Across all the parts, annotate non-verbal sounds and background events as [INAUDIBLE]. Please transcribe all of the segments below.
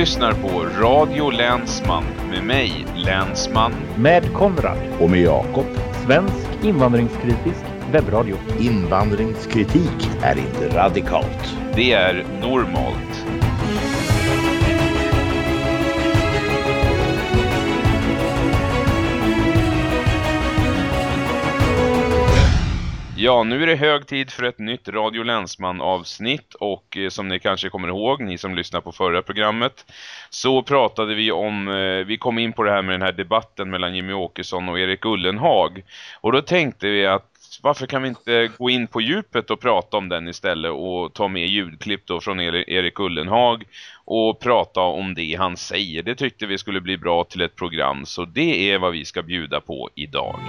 lyssnar på Radio Länsman med mig, Länsman. Med Konrad. Och med Jakob. Svensk invandringskritisk webbradio. Invandringskritik är inte radikalt. Det är normalt. Ja, nu är det hög tid för ett nytt Radio Länsman avsnitt och eh, som ni kanske kommer ihåg, ni som lyssnar på förra programmet, så pratade vi om, eh, vi kom in på det här med den här debatten mellan Jimmy Åkesson och Erik Ullenhag. Och då tänkte vi att varför kan vi inte gå in på djupet och prata om den istället och ta med ljudklipp då från Erik Ullenhag och prata om det han säger. Det tyckte vi skulle bli bra till ett program så det är vad vi ska bjuda på idag.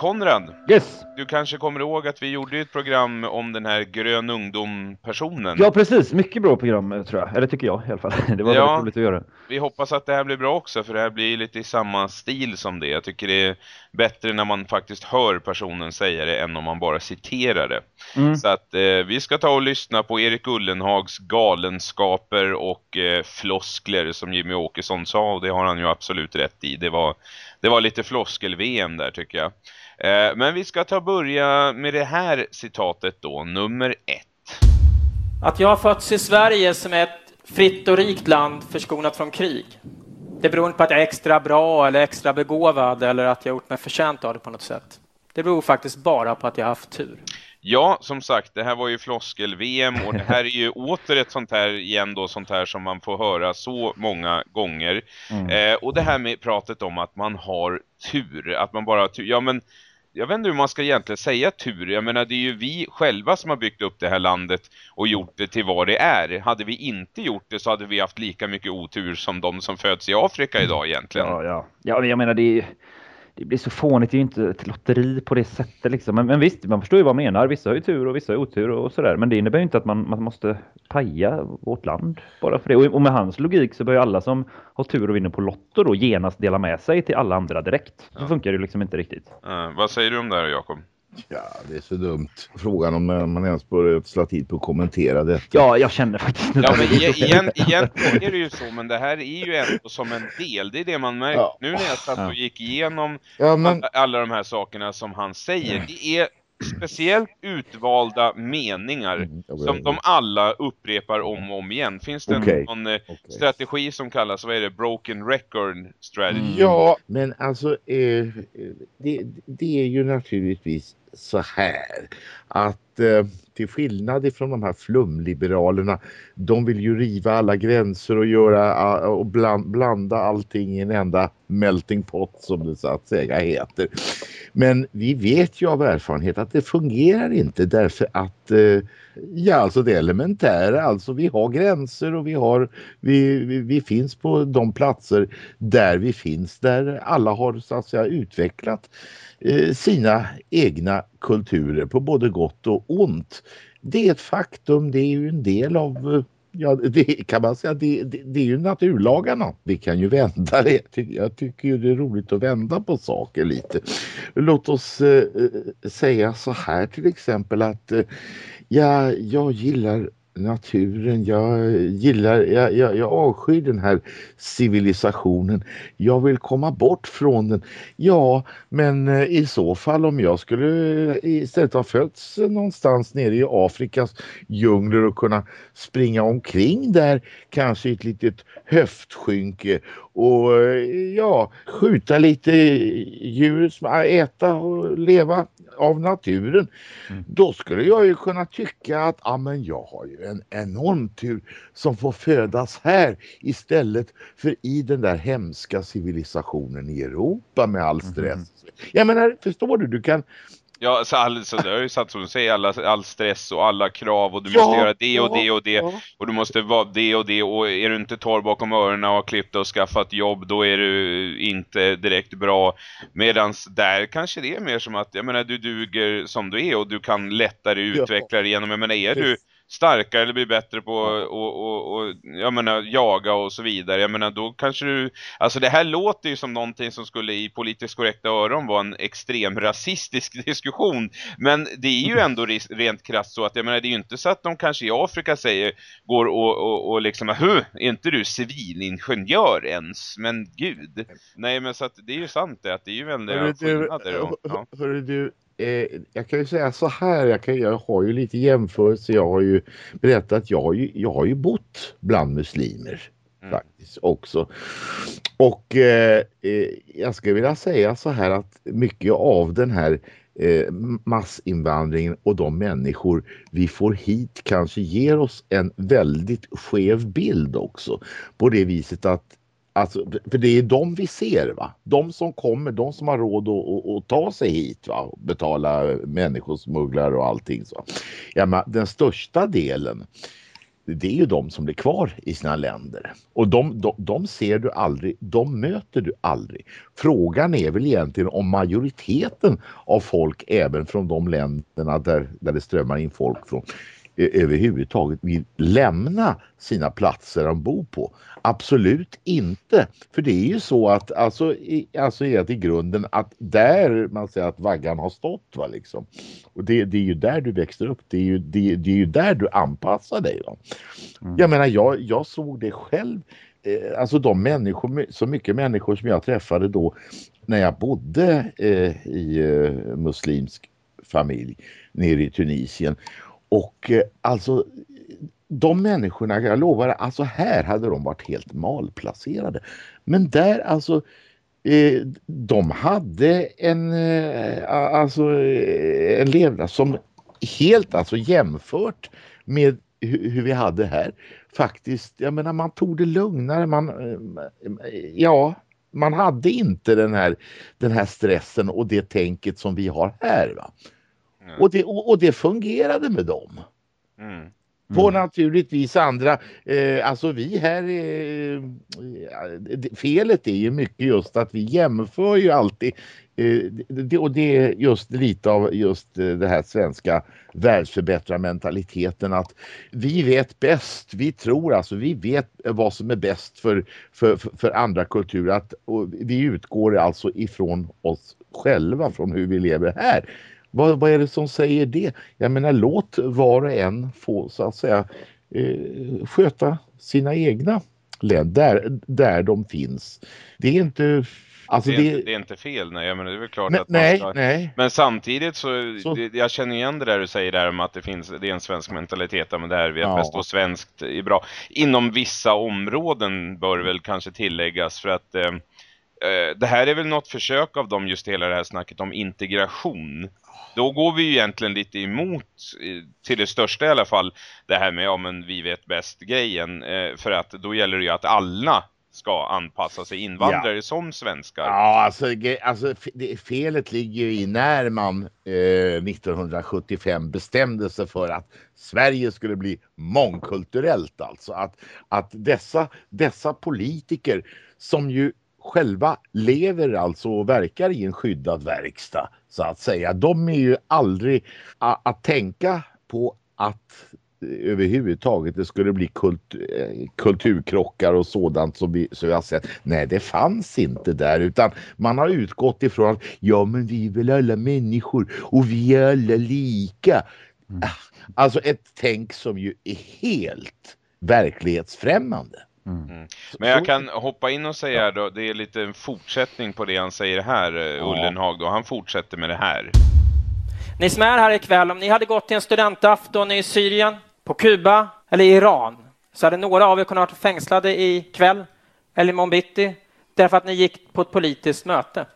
Konrad. Yes. Du kanske kommer ihåg att vi gjorde ett program om den här grön ungdom-personen. Ja, precis. Mycket bra program tror jag. Eller tycker jag i alla fall. [LAUGHS] Det var ja, väldigt roligt att göra. Vi hoppas att det här blir bra också för det här blir lite i samma stil som det. Jag tycker det är bättre när man faktiskt hör personen säga det än om man bara citerar det. Mm. Så att eh, vi ska ta och lyssna på Erik Ullenhags galenskaper och eh, floskler som Jimmy Åkesson sa och det har han ju absolut rätt i. Det var det var lite floskel-VM där tycker jag. Eh, men vi ska ta börja med det här citatet då, nummer ett. Att jag har fötts i Sverige som ett fritt och rikt land förskonat från krig. Det beror inte på att jag är extra bra eller extra begåvad eller att jag gjort mig förtjänt av det på något sätt. Det beror faktiskt bara på att jag har haft tur. Ja, som sagt, det här var ju floskel-VM och det här är ju [LAUGHS] åter ett sånt här igen då, sånt här som man får höra så många gånger. Mm. Eh, och det här med pratet om att man har tur, att man bara har tur. Ja, men jag vet inte hur man ska egentligen säga tur. Jag menar, det är ju vi själva som har byggt upp det här landet och gjort det till vad det är. Hade vi inte gjort det så hade vi haft lika mycket otur som de som föds i Afrika idag egentligen. Ja, ja. ja jag menar, det är det blir så fånigt, det är ju inte ett lotteri på det sättet liksom. Men, men visst, man förstår ju vad man menar. Vissa har ju tur och vissa har otur och sådär. Men det innebär ju inte att man, man måste paja vårt land bara för det. Och, och med hans logik så bör ju alla som har tur och vinner på Lotto då genast dela med sig till alla andra direkt. Så ja. funkar det liksom inte riktigt. Uh, vad säger du om det här Jakob? Ja, det är så dumt. Frågan om man ens bör slå tid på att kommentera detta. Ja, jag känner faktiskt Ja, men igen, igen är det ju så, men det här är ju ändå som en del. Det är det man märker. Ja. Nu när jag satt och gick igenom ja, men... alla de här sakerna som han säger. Det är speciellt utvalda meningar mm, som de alla upprepar om och om igen. Finns det okay. någon eh, okay. strategi som kallas, vad är det, broken record strategy? Ja, men alltså eh, det, det är ju naturligtvis så här att eh, till skillnad ifrån de här flumliberalerna de vill ju riva alla gränser och göra och blanda allting i en enda melting pot som det så att säga heter. Men vi vet ju av erfarenhet att det fungerar inte därför att eh, ja alltså det elementära alltså vi har gränser och vi har vi, vi, vi, finns på de platser där vi finns där alla har så att säga utvecklat eh, sina egna kulturer på både gott och ont. Det är ett faktum, det är ju en del av eh, Ja, det kan man säga. Det, det, det, är ju naturlagarna. Vi kan ju vända det. Jag tycker ju det är roligt att vända på saker lite. Låt oss eh, eh säga så här till exempel att eh, ja, jag gillar naturen, jag gillar, jag, jag, jag avskyr den här civilisationen. Jag vill komma bort från den. Ja, men eh, i så fall om jag skulle eh, istället ha fötts någonstans nere i Afrikas djungler och kunna springa omkring där, kanske i ett litet höftskynke och ja, skjuta lite djur, äta och leva av naturen. Mm. Då skulle jag ju kunna tycka att ah, men jag har ju en enorm tur som får födas här istället för i den där hemska civilisationen i Europa med all stress. Mm. Jag menar, förstår du? Du kan Ja, alltså, alltså det är ju satt som du säger, alla, all stress och alla krav och du ja, måste göra det och det och det ja. och du måste vara det och det och är du inte torr bakom öronen och har klippt och skaffat jobb då är du inte direkt bra. Medans där kanske det är mer som att, jag menar du duger som du är och du kan lättare utveckla dig genom, jag menar är du starkare eller blir bättre på att och, och, och, jag menar, jaga och så vidare. Jag menar, då kanske du... Alltså det här låter ju som någonting som skulle i politiskt korrekta öron vara en extrem rasistisk [LAUGHS] diskussion. Men det är ju ändå rent krasst så att jag menar, det är ju inte så att de kanske i Afrika säger, går och, och, och liksom, hur är inte du civilingenjör ens? Men gud. Nej, men så att det är ju sant det, att det är ju väldigt skillnader. Och, ja. Hörru du, eh, jag kan ju säga så här, jag, kan, jag har ju lite jämförelse. Jag har ju berättat att jag har ju, jag har ju bott bland muslimer mm. faktiskt också. Och eh, eh, jag skulle vilja säga så här att mycket av den här eh, massinvandringen och de människor vi får hit kanske ger oss en väldigt skev bild också. På det viset att Alltså, för det är de vi ser, va? De som kommer, de som har råd att, att, att ta sig hit, va? Betala människosmugglare och allting så. Ja, men den största delen, det är ju de som blir kvar i sina länder. Och de, de, de, ser du aldrig, de möter du aldrig. Frågan är väl egentligen om majoriteten av folk, även från de länderna där, där det strömmar in folk från, överhuvudtaget vill lämna sina platser de bor på. Absolut inte. För det är ju så att alltså, i, alltså i grunden att där man säger att vaggan har stått va liksom. Och det, det är ju där du växer upp. Det är ju, det, det är ju där du anpassar dig. Va? Mm. Jag menar jag, jag såg det själv. Eh, alltså de människor, så mycket människor som jag träffade då när jag bodde eh, i eh, muslimsk familj nere i Tunisien och eh, alltså de människorna, jag lovar, alltså här hade de varit helt malplacerade. Men där alltså, eh, de hade en, eh, alltså, eh, en levnad som helt alltså jämfört med hur vi hade här. Faktiskt, jag menar man tog det lugnare, man, eh, ja, man hade inte den här, den här stressen och det tänket som vi har här. Va? Mm. Och, det, och, och, det fungerade med dem. Mm. På mm. naturligtvis andra, eh, alltså vi här, eh, felet är ju mycket just att vi jämför ju alltid eh, det, och det är just lite av just eh, det här svenska världsförbättrarmentaliteten att vi vet bäst, vi tror alltså, vi vet vad som är bäst för, för, för andra kulturer att, och vi utgår alltså ifrån oss själva, från hur vi lever här. Vad, vad är det som säger det? Jag menar låt var och en få så att säga eh, sköta sina egna län där, där de finns. Det är inte Alltså det, är, det... det, är inte fel, nej, men det är väl klart nej, att man ska... nej. Men samtidigt så, så... Det, jag känner igen det där du säger där om att det finns, det är en svensk mentalitet, men det här vet ja. bäst och svenskt är bra. Inom vissa områden bör väl kanske tilläggas för att eh, eh, det här är väl något försök av dem just hela det här snacket om integration då går vi ju egentligen lite emot, till det största i alla fall, det här med ja men vi vet bäst grejen. Eh, för att då gäller det ju att alla ska anpassa sig invandrare ja. som svenskar. Ja, alltså, alltså felet ligger ju i när man eh, 1975 bestämde sig för att Sverige skulle bli mångkulturellt. Alltså att, att dessa, dessa politiker som ju själva lever alltså och verkar i en skyddad verkstad så att säga. De är ju aldrig att tänka på att överhuvudtaget det skulle bli kult, eh, kulturkrockar och sådant som vi, som vi har sett. Nej, det fanns inte där utan man har utgått ifrån att ja, men vi är väl alla människor och vi är alla lika. Mm. Alltså ett tänk som ju är helt verklighetsfrämmande. Mm. mm. Men jag kan hoppa in och säga då, det är lite en fortsättning på det han säger här, eh, ja. Ullenhag då. Han fortsätter med det här. Ni som är här ikväll, om ni hade gått till en studentafton i Syrien, på Kuba eller i Iran så hade några av er kunnat vara fängslade i kväll eller imorgon bitti därför att ni gick på ett politiskt möte.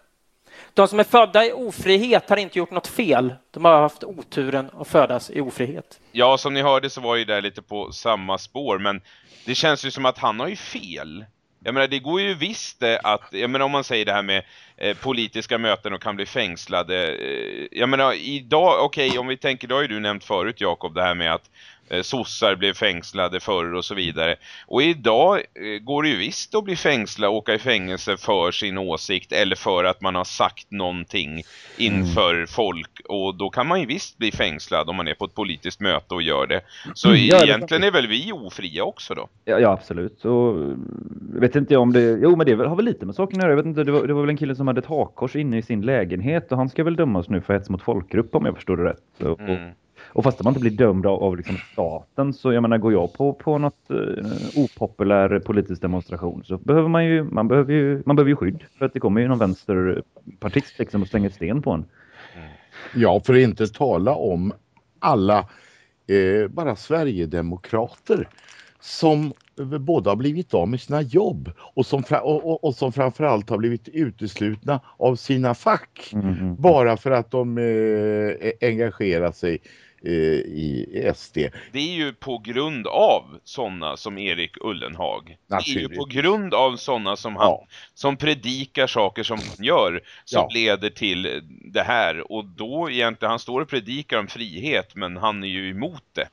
De som är födda i ofrihet har inte gjort något fel. De har haft oturen att födas i ofrihet. Ja, som ni hörde så var ju det lite på samma spår, men det känns ju som att han har ju fel. Jag menar, det går ju visst eh, att, jag menar om man säger det här med eh, politiska möten och kan bli fängslade. Eh, jag menar, idag, okej, okay, om vi tänker, då har ju du nämnt förut Jakob, det här med att eh, sossar blev fängslade förr och så vidare. Och idag eh, går det ju visst att bli fängslad och åka i fängelse för sin åsikt eller för att man har sagt någonting inför mm. folk. Och då kan man ju visst bli fängslad om man är på ett politiskt möte och gör det. Så mm, ja, egentligen det är väl vi ofria också då? Ja, ja absolut. Och vet inte om det... Jo, men det har väl lite med saken att göra. Jag vet inte, det var, det var väl en kille som hade ett hakkors inne i sin lägenhet och han ska väl dömas nu för hets mot folkgrupp om jag förstår det rätt. Och, mm. Och fast man inte blir dömd av, av liksom staten så jag menar går jag på, på något eh, opopulär politisk demonstration så behöver man ju man behöver ju man behöver ju skydd för att det kommer ju någon vänsterpartist liksom och slänger sten på en. Ja, för att inte tala om alla eh, bara Sverigedemokrater som båda har blivit av med sina jobb och som, och, och, och som framförallt har blivit uteslutna av sina fack mm. bara för att de eh, engagerar sig i SD. Det är ju på grund av sådana som Erik Ullenhag. Det är ju på grund av sådana som han ja. som predikar saker som han gör som ja. leder till det här. Och då egentligen, han står och predikar om frihet men han är ju emot det.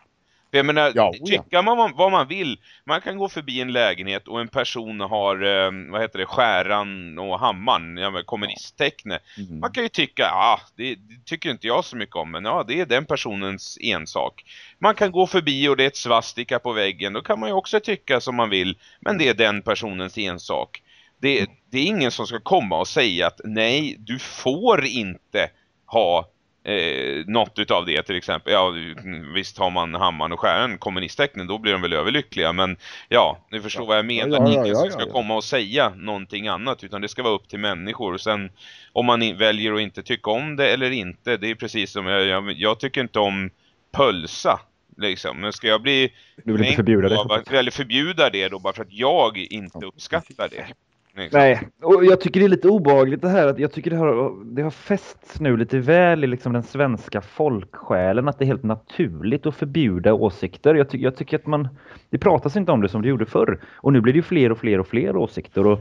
För jag menar, ja, tycka man vad man vill. Man kan gå förbi en lägenhet och en person har, eh, vad heter det, skäran och hammaren, ja, kommunistteckne. Mm. Man kan ju tycka, ja, ah, det, det, tycker inte jag så mycket om, men ja, det är den personens ensak. Man kan gå förbi och det är ett svastika på väggen, då kan man ju också tycka som man vill, men det är den personens ensak. Det, mm. det är ingen som ska komma och säga att nej, du får inte ha eh, något utav det till exempel. Ja, visst har man hammaren och skären kommunisttecknen, då blir de väl överlyckliga. Men ja, ni förstår ja. vad jag menar. Ja, ja, Ingen som ska komma och säga någonting annat, utan det ska vara upp till människor. Och sen om man väljer att inte tycka om det eller inte, det är precis som jag, jag, jag tycker inte om pölsa. Liksom. Men ska jag bli... Du vill inte förbjuda det? Eller förbjuda det då bara för att jag inte uppskattar det. Liksom. Nej, och jag tycker det är lite obehagligt det här att jag tycker det har, det har fästs nu lite väl i liksom den svenska folksjälen att det är helt naturligt att förbjuda åsikter. Jag, ty jag tycker att man, det pratas inte om det som det gjorde förr och nu blir det ju fler och fler och fler åsikter och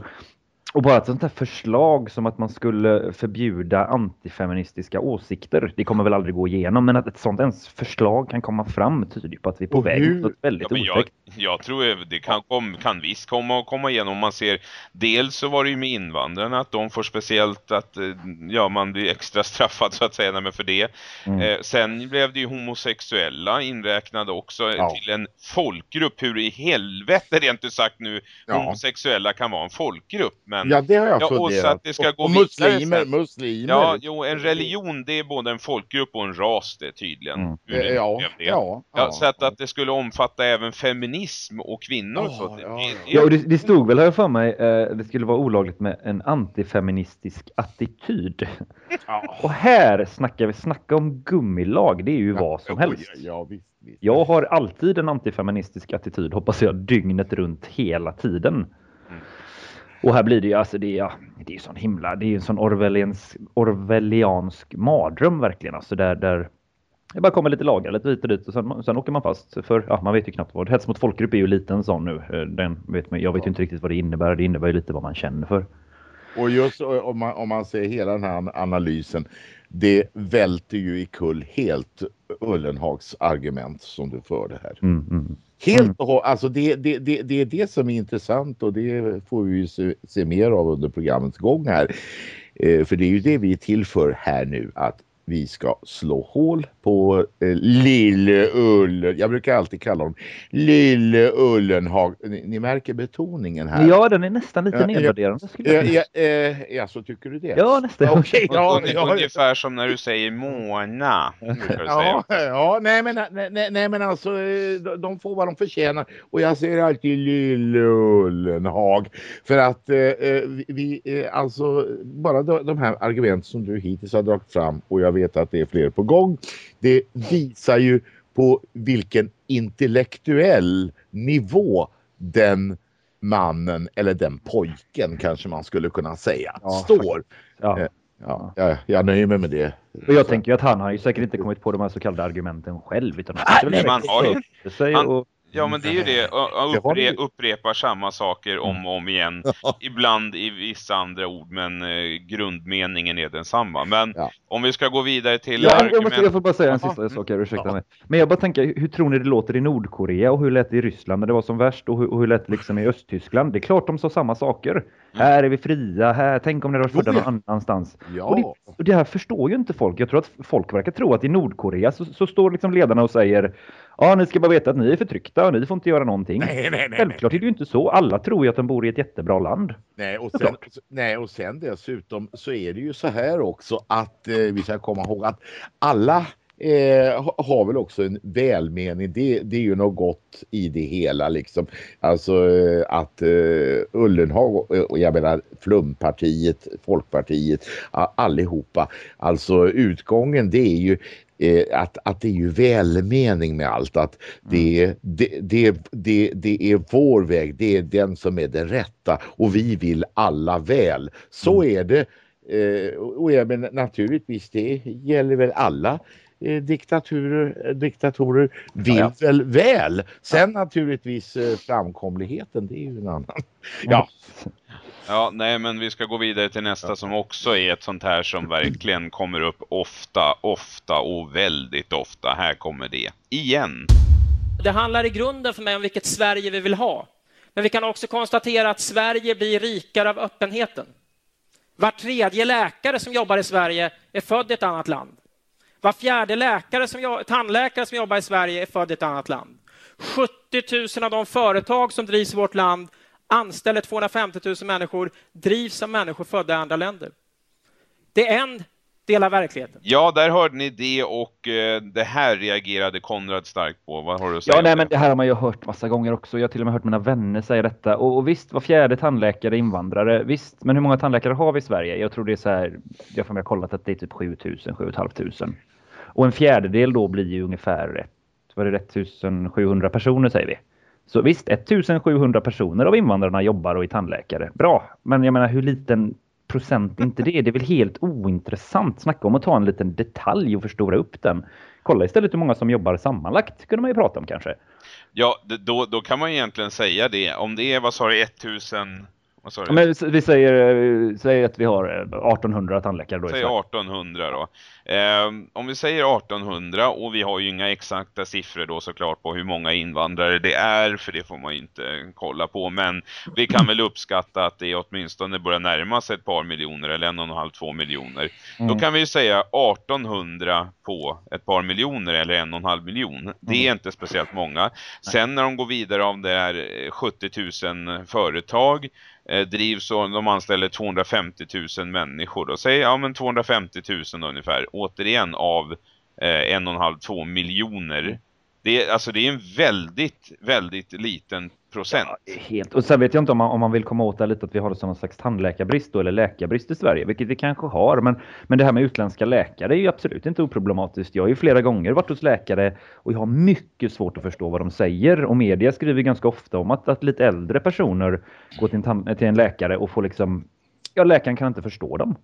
och bara ett sånt här förslag som att man skulle förbjuda antifeministiska åsikter, det kommer väl aldrig gå igenom, men att ett sånt ens förslag kan komma fram tyder på att vi är på och väg mot väldigt ja, jag, jag, tror det kan, kom, kan visst komma och komma igenom. Man ser, dels så var det ju med invandrarna att de får speciellt att eh, ja, man blir extra [LAUGHS] straffad så att säga för det. Mm. Eh, sen blev det ju homosexuella inräknade också ja. till en folkgrupp. Hur i helvete rent ut sagt nu ja. homosexuella kan vara en folkgrupp. Men men... Ja, det har jag ja, funderat. Och så att det ska gå och muslimer, muslimer. Ja, jo, en religion det är både en folkgrupp och en ras det tydligen. Mm. Det, ja, det. Ja, ja, Så att, att det skulle omfatta även feminism och kvinnor. Oh, så det, ja, det, ja. och det, det stod väl här för mig, eh, det skulle vara olagligt med en antifeministisk attityd. Ja. [LAUGHS] och här snackar vi snacka om gummilag, det är ju vad som helst. Ja, visst, visst. Jag har alltid en antifeministisk attityd, hoppas jag, dygnet runt hela tiden. Och här blir det ju alltså det, ja, det är sån himla, det är en sån orwelliansk, orwelliansk mardröm verkligen alltså där, där det bara kommer lite lagar lite hit och dit och sen, sen åker man fast. För, ja man vet ju knappt vad, hets mot folkgrupp är ju lite en sån nu, eh, den vet man, jag vet ju inte riktigt vad det innebär, det innebär ju lite vad man känner för. Och just om man, om man ser hela den här analysen, det välter ju i kull helt Ullenhags argument som du förde här. Mm, mm. Helt mm. och alltså det, det, det, det är det som är intressant och det får vi ju se, se mer av under programmets gång här. Eh, för det är ju det vi är till för här nu, att vi ska slå hål på eh, Lille Ullen. Jag brukar alltid kalla dem Lille Ullenhag. Ni, ni märker betoningen här. Ja, den är nästan lite Ja, nedvärderande. Ja, ja, eh, ja, så tycker du det? Ja, nästan. Okej, ja, Ungefär- ja, Ungefär som när du säger Mona. Ja, ja nej, men, nej, nej, nej men alltså eh, de- får vad de förtjänar och jag säger alltid Lille Ullenhag för att eh, eh, vi- vi eh, alltså bara de, de här argument som du hittills har dragit fram och jag vet att det är fler på gång det visar ju på vilken intellektuell nivå den mannen eller den pojken kanske man skulle kunna säga Ja, står. Ja. Eh, Ja, jag, jag nöjer mig med det. Och jag tänker att han har ju säkert inte kommit på de här så kallade argumenten själv. Utan han Nej, man har ju- sig han- och, Ja, men det är ju det. Och- och Uppre, upprepar samma saker om och om igen. [LAUGHS] Ibland i vissa andra ord, men eh, grundmeningen är densamma. Men Ja. om vi ska gå vidare till Ja, jag, måste, argument... jag får bara säga en sista sak här, ursäkta Ja. mig. Men jag bara tänker, hur tror ni det låter i Nordkorea och hur lät det i Ryssland när det var som värst och hur, och hur lät det liksom i Östtyskland? Det är klart de sa samma saker. Här är vi fria, här, tänk om det var födda någon annanstans. Och, Ja, det, och det här förstår ju inte folk. Jag tror att folk verkar tro att i Nordkorea så, så står liksom ledarna och säger Ja, ni ska bara veta att ni är förtryckta och ni får inte göra någonting. nej, nej, nej. Självklart är det ju inte så. Alla tror ju att de bor i ett jättebra land. Nej och, sen, nej, och sen dessutom så är det ju så här också att eh, vi ska komma ihåg att alla eh, ha- har väl också en välmening. Det, det är ju något gott i det hela liksom. Alltså eh, att eh, Ullenhag och, och jag menar Flumpartiet, Folkpartiet, allihopa. Alltså utgången det är ju eh, att, att det är ju välmening med allt. Att det, det, det, det, det är vår väg, det är den som är den rätta och vi vill alla väl. Så är det. Eh, och jag menar, naturligtvis det gäller väl alla eh, diktaturer, eh, diktatorer vill Ja, väl väl. Sen naturligtvis eh, framkomligheten det är ju en annan. Ja. Ja, nej, men vi ska gå vidare till nästa som också är ett sånt här som verkligen kommer upp ofta, ofta och väldigt ofta. Här kommer det. Igen. Det handlar i grunden för mig om vilket Sverige vi vill ha. Men vi kan också konstatera att Sverige blir rikare av öppenheten. Var tredje läkare som jobbar i Sverige är född i ett annat land. Var fjärde läkare som, jo- tandläkare som jobbar i Sverige är född i ett annat land. 70 000 av de företag som drivs i vårt land anställer 250 000 människor, drivs av människor födda i andra länder. Det är en del av verkligheten. Ja, där hörde ni det och eh, det här reagerade Konrad starkt på. Vad har du att säga Ja, nej, men det här har man ju hört massa gånger också. Jag har till och med hört mina vänner säga detta. Och, och visst, var fjärde tandläkare invandrare. Visst, men hur många tandläkare har vi i Sverige? Jag tror det är så här, jag har kollat att det är typ 7000, 7500. Och en fjärdedel då blir ju ungefär ett, det, 1700 personer säger vi. Så visst, 1700 personer av invandrarna jobbar och är tandläkare. Bra, men jag menar hur liten procent är inte det? Det är väl helt ointressant. Snacka om att ta en liten detalj och förstora upp den. Kolla istället hur många som jobbar sammanlagt. kunde man ju prata om kanske. Ja, då, då kan man egentligen säga det. Om det är, vad sa du, 1000... Ja, Men vi- säger, eh, säger att vi har eh, 1800 tandläkare då Säg Sverige. 1800 då. Ehm, om vi säger 1800 och vi har ju inga exakta siffror då såklart på hur många invandrare det är för det får man ju inte kolla på men vi kan väl uppskatta att det åtminstone börjar närma sig ett par miljoner eller en och en halv, två miljoner. Då Mm. kan vi ju säga 1800 på ett par miljoner eller en och en halv miljon. Det Mm. är inte speciellt många. Sen när de går vidare av det eh, 70 000 företag eh, drivs och de anställer 250 000 människor. Då säger ja men 250 000 ungefär. Återigen av eh, en och en halv, två miljoner. Det är, alltså det är en väldigt, väldigt liten procent. Ja, helt. Och sen vet jag inte om man, om man vill komma åt det lite att vi har som någon slags tandläkarbrist då, eller läkarbrist i Sverige, vilket vi kanske har. Men, men det här med utländska läkare är ju absolut inte oproblematiskt. Jag har ju flera gånger varit hos läkare och jag har mycket svårt att förstå vad de säger. Och media skriver ganska ofta om att, att lite äldre personer går till en, till en läkare och får liksom, ja läkaren kan inte förstå dem.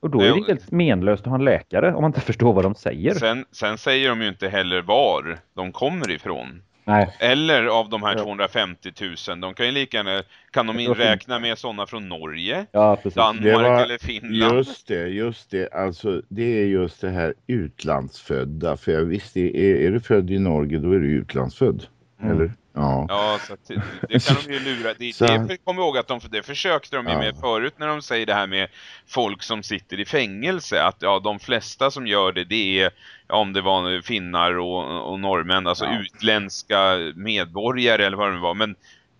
Och då är det helt menlöst att ha en läkare om man inte [LAUGHS] förstår vad de säger. Sen, sen säger de ju inte heller var de kommer ifrån. Nej. Eller av de här Ja. 250 000. De kan ju lika gärna, kan de räkna med sådana från Norge, Ja. Danmark var eller Finland? Just det, just det. Alltså det är just det här utlandsfödda. För jag visst, är, är du född i Norge då är du utlandsfödd. Mm. Eller? Ja, ja så det, det kan de ju lura. Det, [LAUGHS] så... det kommer ihåg att de, det försökte de ju ja. med förut när de säger det här med folk som sitter i fängelse. Att ja, de flesta som gör det, det är om det var finnar och, och norrmän, alltså ja. utländska medborgare eller vad det var. Men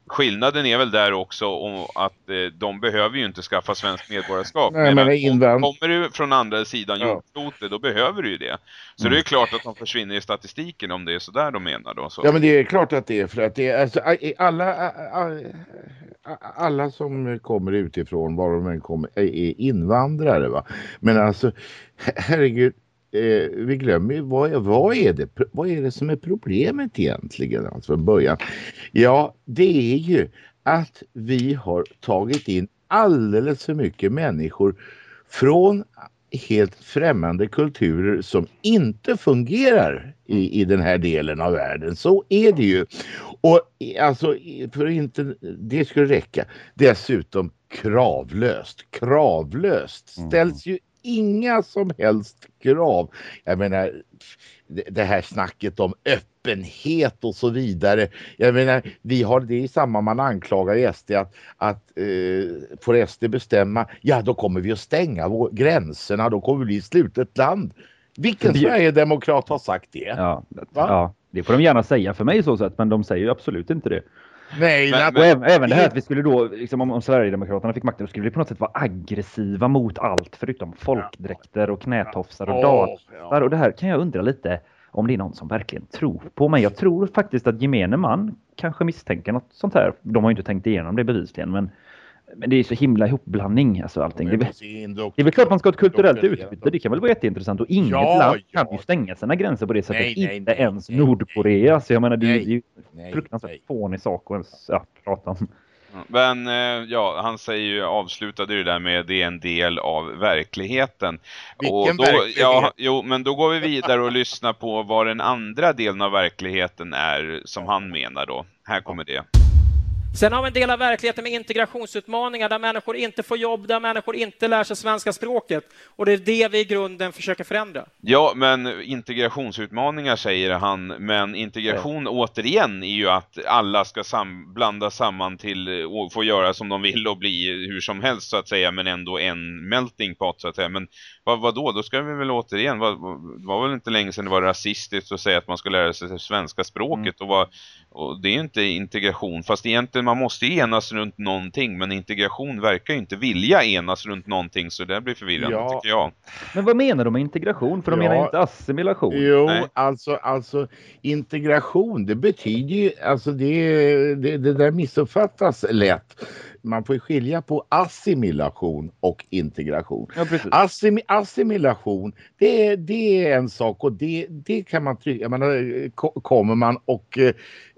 skillnaden är väl där också om att eh, de behöver ju inte skaffa svensk medborgarskap. Nej, men invand... kommer du från andra sidan ja. jordklotet, då behöver du ju det. Så mm. det är klart att de försvinner i statistiken om det är så där de menar då. Så. Ja, men det är klart att det är för att det är alltså, alla, alla som kommer utifrån, var de än kommer, är invandrare va. Men alltså, herregud, eh, vi glömmer vad, vad, är det, vad är det som är problemet egentligen alltså från början? Ja, det är ju att vi har tagit in alldeles för mycket människor från helt främmande kulturer som inte fungerar i, i den här delen av världen. Så är det ju. Och alltså, för inte det skulle räcka. Dessutom kravlöst. Kravlöst mm. ställs ju inga som helst krav. Jag menar, det här snacket om öppenhet och så vidare. Jag menar, vi har det i samma man anklagar SD att, att eh, får SD bestämma, ja då kommer vi att stänga vår, gränserna, då kommer vi bli slutet land. Vilken det... Sverigedemokrat har sagt det? Ja, ja, det får de gärna säga för mig så sätt, men de säger ju absolut inte det. Nej, men, men, även, även det här att vi [LAUGHS] skulle då, liksom, om, om Sverigedemokraterna fick makten, då skulle vi på något sätt vara aggressiva mot allt förutom folkdräkter och knätofsar och dator. Och det här kan jag undra lite om det är någon som verkligen tror på mig. Jag tror faktiskt att gemene man kanske misstänker något sånt här. De har ju inte tänkt igenom det bevisligen, men men det är så himla ihopblandning alltså allting. Det är, det är väl klart man ska ha ett kulturellt utbyte. Det kan väl vara jätteintressant. Och inget ja, land ja. kan ju stänga sina gränser på det sättet. Nej, nej, inte nej, ens Nordkorea. Så jag menar det är ju en fruktansvärt fånig sak att ens ja, prata om. Men eh, ja, han säger ju, avslutade ju där med det är en del av verkligheten. Vilken och då, verklighet? Ja, jo, men då går vi vidare och lyssnar på vad den andra delen av verkligheten är som han menar då. Här kommer det. Sen har vi en del av verkligheten med integrationsutmaningar där människor inte får jobb, där människor inte lär sig svenska språket. Och det är det vi i grunden försöker förändra. Ja, men integrationsutmaningar säger han, men integration ja. återigen är ju att alla ska sam blanda samman till och få göra som de vill och bli hur som helst så att säga, men ändå en melting pot så att säga. Men vad, vad då? Då ska vi väl återigen, vad, det var väl inte länge sedan det var rasistiskt att säga att man ska lära sig svenska språket mm. och, vad, och det är ju inte integration, fast egentligen man måste enas runt någonting men integration verkar ju inte vilja enas runt någonting så det blir förvirrande ja. tycker jag. Men vad menar de med integration? För de ja. menar inte assimilation. Jo, alltså, alltså integration det betyder ju, alltså det, det, det där missuppfattas lätt man får skilja på assimilation och integration. Ja, Assim, assimilation, det är, det är en sak och det, det kan man trycka, jag menar, kommer man och eh,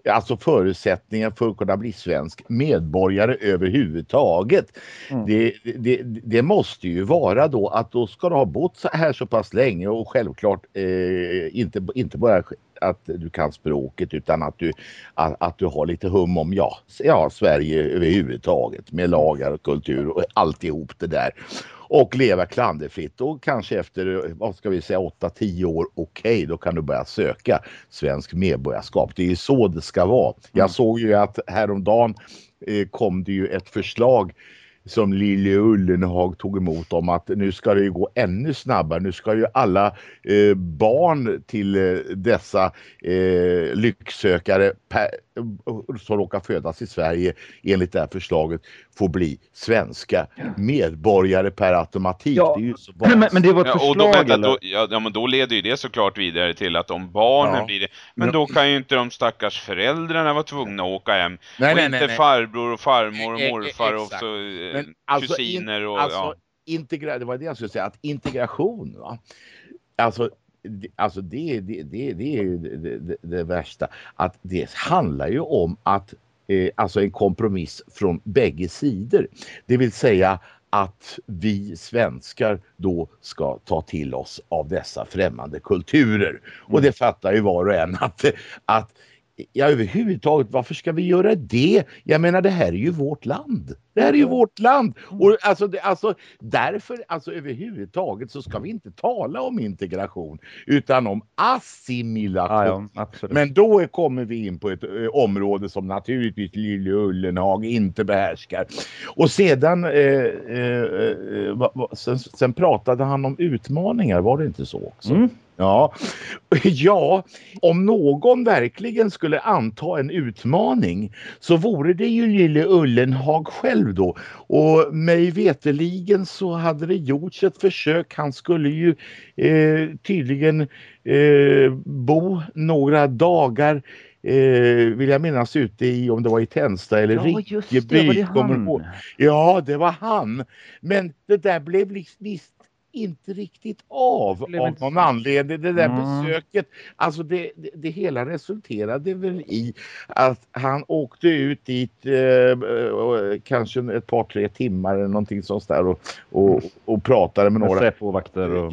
alltså förutsättningar för att kunna bli svensk medborgare överhuvudtaget. Mm. Det, det, det, måste ju vara då att då ska du ha bott här så pass länge och självklart eh, inte, inte bara att du kan språket utan att du, att, att, du har lite hum om ja, ja, Sverige överhuvudtaget med lagar och kultur och alltihop det där. Och leva klanderfritt och kanske efter, vad ska vi säga, 8-10 år, okej, okay, då kan du börja söka svensk medborgarskap. Det är ju så det ska vara. Jag mm. såg ju att häromdagen eh, kom det ju ett förslag som Lilje Ullenhag tog emot om att nu ska det ju gå ännu snabbare. Nu ska ju alla eh, barn till eh, dessa eh, lycksökare per, som råkar födas i Sverige enligt det här förslaget får bli svenska medborgare per automatik. Ja, det är ju så men, men, det var ett förslag ja, då, vänta, då, ja, men då leder ju det såklart vidare till att om barnen ja. blir det, men då kan ju inte de stackars föräldrarna vara tvungna att åka hem. Nej, och nej, inte nej, farbror och farmor och morfar och så, men, alltså, kusiner och alltså, ja. Integra det var det jag skulle säga, att integration va? Alltså alltså det, det, det, det är ju det, det, det, värsta. Att det handlar ju om att eh, alltså en kompromiss från bägge sidor. Det vill säga att vi svenskar då ska ta till oss av dessa främmande kulturer. Mm. Och det fattar ju var och en att, att ja, överhuvudtaget, varför ska vi göra det? Jag menar, det här är ju vårt land. Det här är ju vårt land. Och alltså, det, alltså, därför, alltså överhuvudtaget så ska vi inte tala om integration utan om assimilation. Ja, ja, Men då kommer vi in på ett ö, område som naturligtvis Lille Ullenhag inte behärskar. Och sedan, eh, eh, va, va, sen, sen pratade han om utmaningar, var det inte så också? Mm. Ja. [LAUGHS] ja, om någon verkligen skulle anta en utmaning så vore det ju lille Ullenhag själv då. Och mig veteligen så hade det gjorts ett försök. Han skulle ju eh, tydligen eh, bo några dagar eh, vill jag minnas ute i om det var i Tensta eller Ja, just det, var det han? Ja, det var han. Men det där blev visst inte riktigt av av någon så. anledning. Det där Mm. besöket, alltså det, det, det hela resulterade väl i att han åkte ut dit eh, eh, kanske ett par tre timmar eller någonting sånt där och, och, och pratade med några. Säpo-vakter och...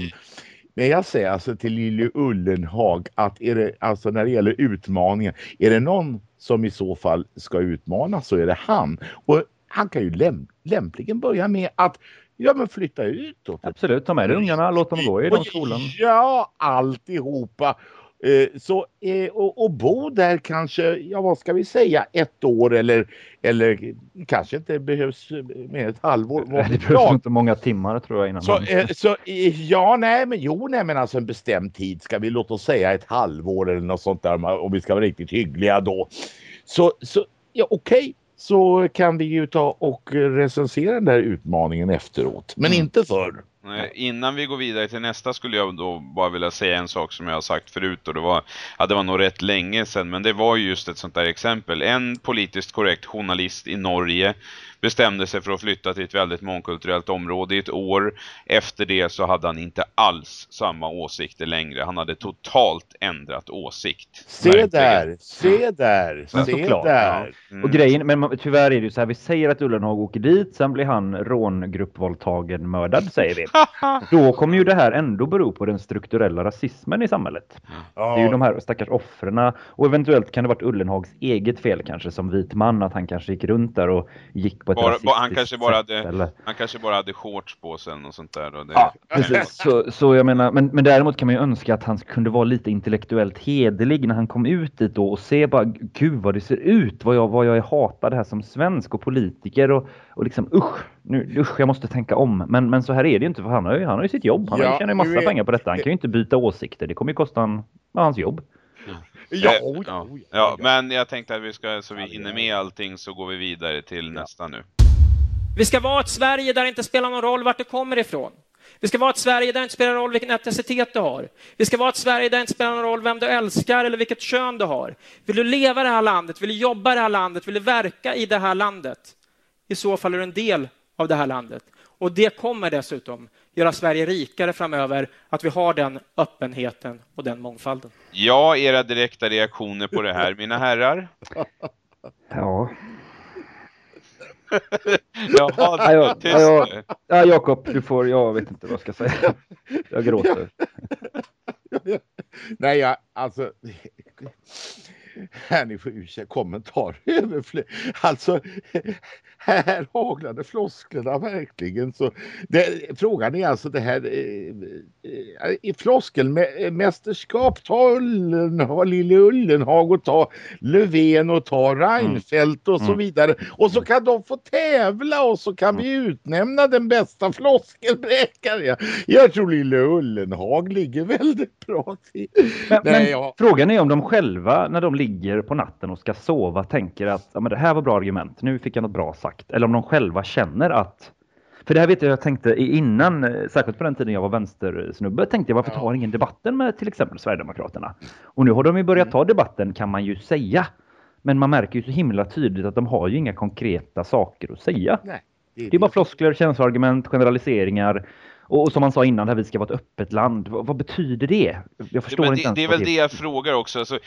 Men jag säger alltså till Lille Ullenhag att är det, alltså när det gäller utmaningar, är det någon som i så fall ska utmanas så är det han. Och han kan ju läm lämpligen börja med att ja, men flytta ut. Då. Absolut, ta med dig ungarna, låt dem gå i den skolan. Ja, alltihopa. Eh, Så, eh, och, och bo där kanske, ja vad ska vi säga, ett år eller, eller kanske inte behövs mer ett halvår. Det behövs inte många timmar tror jag innan Så, man... eh, så ja, nej, men jo, nej, men alltså en bestämd tid ska vi låt oss säga ett halvår eller något sånt där om vi ska vara riktigt hyggliga då. Så, så ja, okej, så kan vi ju ta och recensera den där utmaningen efteråt, men Mm. inte förr. Innan vi går vidare till nästa skulle jag då bara vilja säga en sak som jag har sagt förut och det var, ja, det var nog rätt länge sedan men det var ju just ett sånt där exempel. En politiskt korrekt journalist i Norge bestämde sig för att flytta till ett väldigt mångkulturellt område i ett år. Efter det så hade han inte alls samma åsikter längre. Han hade totalt ändrat åsikt. Se Verkligen. där, se där, Men se såklart, där. Mm. Och grejen, men tyvärr är det ju så här, vi säger att Ullenhag åker dit, sen blir han rångruppvåldtagen mördad, säger vi. [LAUGHS] Då kommer ju det här ändå bero på den strukturella rasismen i samhället. Det är ju de här stackars offren och eventuellt kan det varit Ullenhags eget fel kanske som vit man att han kanske gick runt där och gick på ett Bara- rasistiskt han kanske bara sätt, hade- eller? Han kanske bara hade shorts på sig något sånt där. Och det, Ja, precis. Så, så jag menar, men, men däremot kan man ju önska att han kunde vara lite intellektuellt hederlig när han kom ut dit då och se bara, gud vad det ser ut, vad jag, vad jag är hatad här som svensk och politiker och, och liksom usch, nu, usch, jag måste tänka om. Men, men så här är det ju inte för han har ju, han har ju sitt jobb, han Ja, tjänar ju massa är- pengar på detta, han kan ju inte byta åsikter, det kommer ju kosta han, ja, hans jobb. Ja, oj, ja. oj, ja, oj. men jag tänkte att vi ska, så vi hinner med allting så går vi vidare till nästa nu. Vi ska vara ett Sverige där det inte spelar någon roll vart du kommer ifrån. Vi ska vara ett Sverige där det inte spelar någon roll vilken etnicitet du har. Vi ska vara ett Sverige där det inte spelar någon roll vem du älskar eller vilket kön du har. Vill du leva i det här landet, vill du jobba i det här landet, vill du verka i det här landet? I så fall är du en del av det här landet. Och det kommer dessutom göra Sverige rikare framöver, att vi har den öppenheten och den mångfalden. Ja, era direkta reaktioner på det här, mina herrar. Ja, Jaha, [LAUGHS] Ja, ja, tyst ja, nu. ja Jakob, du får, jag vet inte vad jag ska säga. Jag gråter. [LAUGHS] Nej, jag, alltså... Här ni får ursäkta kommentar [LAUGHS] överflöd. Alltså, här haglade flosklerna verkligen. Så det, frågan är alltså det här eh, eh, floskelmästerskap. Ta Ullenhag, Lille Ullenhag och ta Löfven och ta Reinfeldt och så Mm. vidare. Och så kan de få tävla och så kan vi utnämna den bästa floskelbräkaren. Jag, jag tror Lille Ullenhag ligger väldigt bra till. Men, Nej, men ja. frågan är om de själva, när de ligger på natten och ska sova, tänker att ja, men det här var bra argument, nu fick jag något bra sagt. Eller om de själva känner att... För det här vet jag, jag tänkte innan, eh, särskilt på den tiden jag var vänstersnubbe, tänkte jag varför Ja. tar ingen debatten med till exempel Sverigedemokraterna? Och nu har de ju börjat ta debatten kan man ju säga. Men man märker ju så himla tydligt att de har ju inga konkreta saker att säga. Nej, Det är bara floskler, känsloargument, generaliseringar. Och, som man sa innan, att vi ska vara ett öppet land. Vad, vad betyder det? Jag förstår inte det, ens det är väl det jag frågar också. Alltså,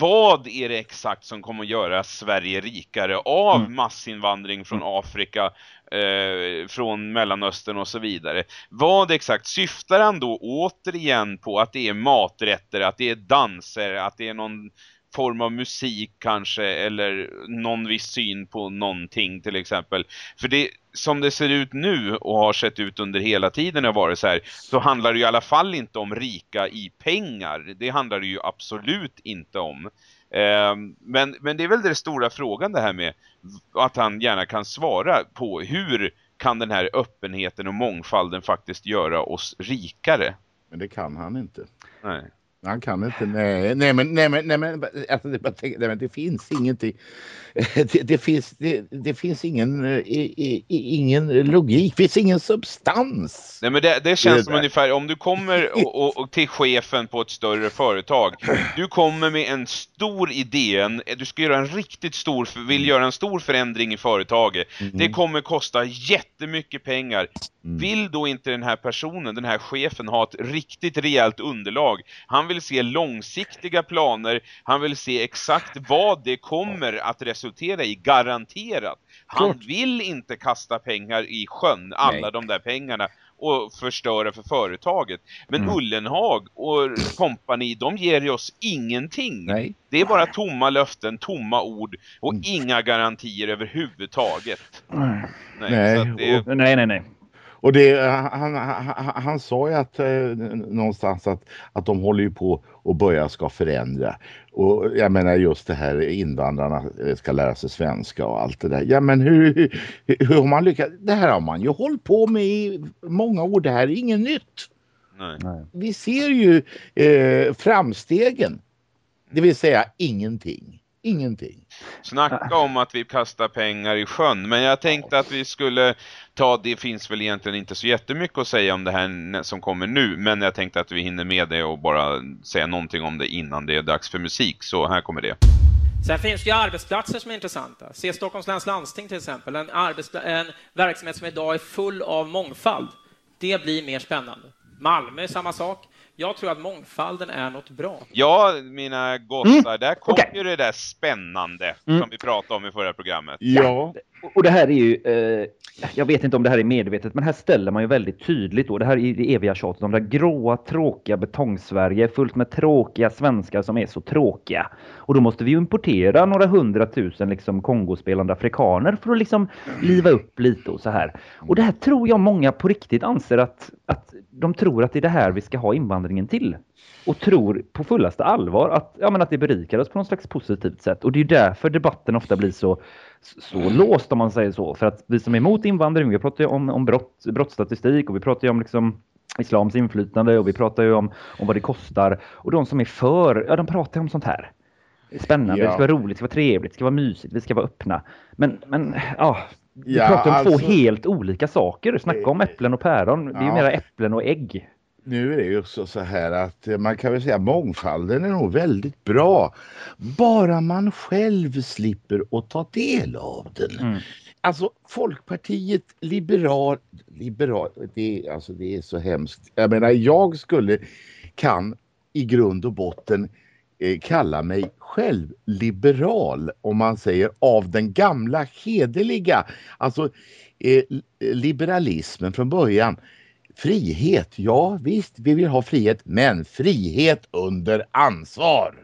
vad är det exakt som kommer att göra Sverige rikare av Mm. massinvandring från Afrika, eh, från Mellanöstern och så vidare? Vad exakt syftar han då återigen på att det är maträtter, att det är danser, att det är någon form av musik kanske eller någon viss syn på någonting till exempel. För det som det ser ut nu och har sett ut under hela tiden har varit så här så handlar det ju i alla fall inte om rika i pengar. Det handlar det ju absolut inte om. Eh, men, men det är väl den stora frågan det här med att han gärna kan svara på hur kan den här öppenheten och mångfalden faktiskt göra oss rikare? Men det kan han inte. Nej. Han kan inte, nej, nej men, nej, men, nej, men, alltså, det, nej, men det finns ingenting. [LAUGHS] Det, det, finns, det, det finns ingen, i, i, ingen logik, det finns ingen substans. Nej men det, det känns det som ungefär, om du kommer [LAUGHS] och, och, och, till chefen på ett större företag, du kommer med en stor idé, du ska göra en riktigt stor, vill göra en stor förändring i företaget. Mm. Det kommer kosta jättemycket pengar. Mm. Vill då inte den här personen, den här chefen ha ett riktigt rejält underlag? Han vill se långsiktiga planer, han vill se exakt vad det kommer att resultera i, garanterat. Han Klart. vill inte kasta pengar i sjön, alla Nej. de där pengarna och förstöra för företaget. Men mm. Ullenhag och kompani, de ger oss ingenting. Nej. Det är bara tomma löften, tomma ord och mm. inga garantier överhuvudtaget. Nej, nej, det... nej, nej, nej. Och det, han, han, han sa ju att eh, någonstans att, att de håller ju på och börja ska förändra. Och jag menar just det här invandrarna eh, ska lära sig svenska och allt det där. Ja men hur, hur, hur har man lyckats? Det här har man ju hållit på med i många år. Det här är inget nytt. Nej. Vi ser ju eh, framstegen. Det vill säga ingenting ingenting. Snacka om att vi kastar pengar i sjön. Men jag tänkte att vi skulle ta, det finns väl egentligen inte så jättemycket att säga om det här som kommer nu. Men jag tänkte att vi hinner med det och bara säga någonting om det innan det är dags för musik. Så här kommer det. Sen finns det ju arbetsplatser som är intressanta. Se Stockholms läns landsting till exempel. En, en verksamhet som idag är full av mångfald. Det blir mer spännande. Malmö är samma sak. Jag tror att mångfalden är något bra. Ja, mina gossar, mm. där kom okay. ju det där spännande mm. som vi pratade om i förra programmet. Ja. Och det här är ju, eh, jag vet inte om det här är medvetet, men här ställer man ju väldigt tydligt då, det här är det eviga tjatet om det här gråa, tråkiga betong-Sverige fullt med tråkiga svenskar som är så tråkiga. Och då måste vi ju importera några hundratusen liksom Kongospelande afrikaner för att liksom liva upp lite och så här. Och det här tror jag många på riktigt anser att, att de tror att det är det här vi ska ha invandringen till. Och tror på fullaste allvar att, ja, men att det berikar oss på något slags positivt sätt. Och det är därför debatten ofta blir så, så låst om man säger så. För att vi som är emot invandring, vi pratar ju om, om brott, brottsstatistik och vi pratar ju om liksom islams inflytande och vi pratar ju om, om vad det kostar. Och de som är för, ja de pratar om sånt här. Spännande, ja. det ska vara roligt, det ska vara trevligt, det ska vara mysigt, vi ska vara öppna. Men, men ja, vi ja, pratar om alltså, två helt olika saker. Snacka om äpplen och päron. Det är ju mera äpplen och ägg. Nu är det ju så, så här att man kan väl säga mångfalden är nog väldigt bra. Bara man själv slipper att ta del av den. Mm. Alltså Folkpartiet liberal, liberal det, alltså, det är så hemskt. Jag menar jag skulle kan i grund och botten eh, kalla mig själv liberal om man säger av den gamla hederliga. Alltså eh, liberalismen från början Frihet, ja visst vi vill ha frihet men frihet under ansvar.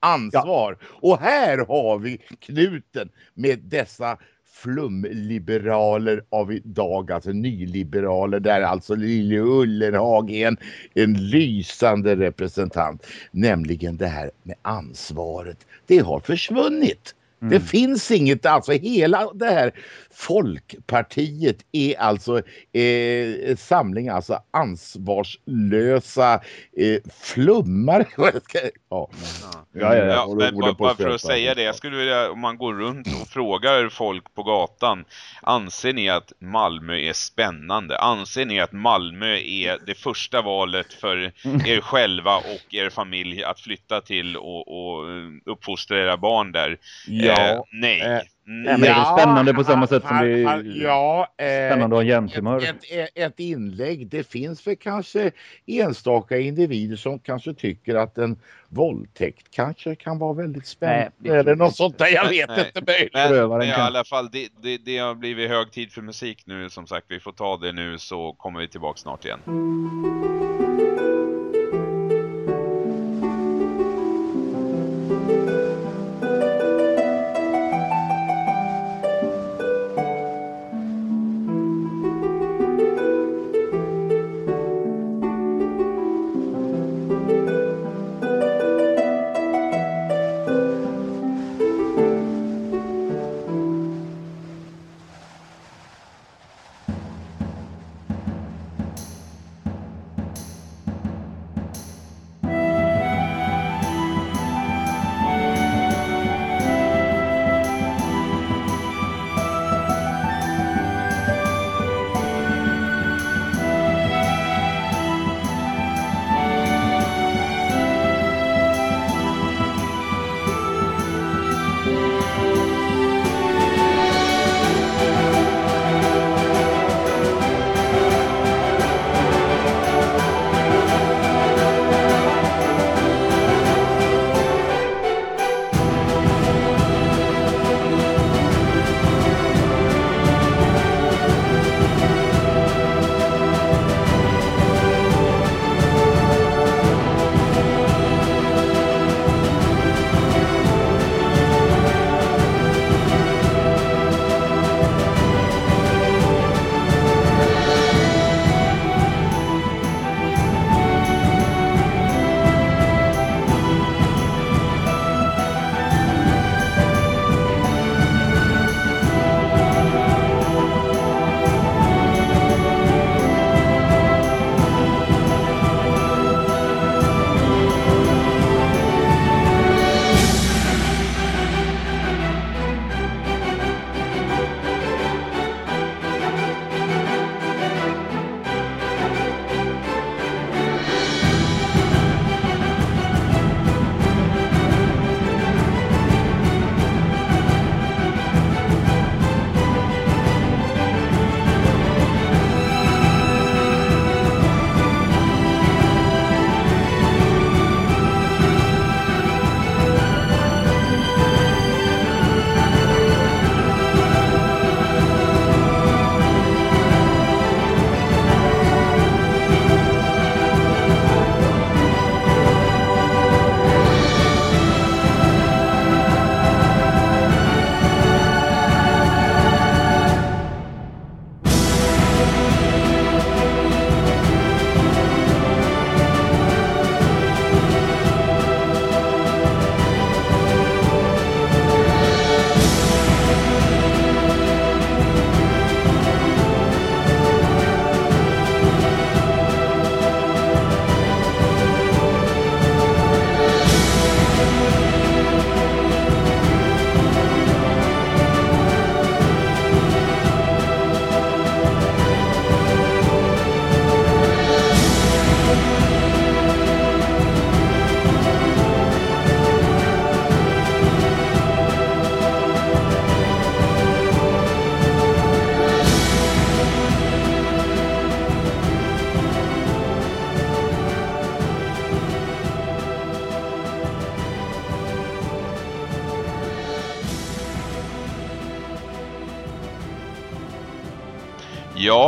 Ansvar. Ja. Och här har vi knuten med dessa flumliberaler av idag, alltså nyliberaler där alltså Lille Ullenhag är en, en lysande representant. Nämligen det här med ansvaret. Det har försvunnit. Mm. Det finns inget, alltså hela det här Folkpartiet är alltså eh, samling alltså ansvarslösa eh, flummar. [LAUGHS] ja. Ja, ja, ja. ja men bara, bara för att säga det, jag skulle vilja, om man går runt och frågar folk på gatan, anser ni att Malmö är spännande? Anser ni att Malmö är det första valet för er själva och er familj att flytta till och, och uppfostra era barn där? Ja. Eh, nej. Eh, Nej, men ja, det är spännande på samma sätt som det är ja, spännande att ha jämthumör. Ett, ett, ett, inlägg. Det finns för kanske enstaka individer som kanske tycker att en våldtäkt kanske kan vara väldigt spännande. Nej, eller något sånt där. Jag vet nej, inte. Men, men i alla fall, det, det, det har blivit hög tid för musik nu. Som sagt, vi får ta det nu så kommer vi tillbaka snart igen.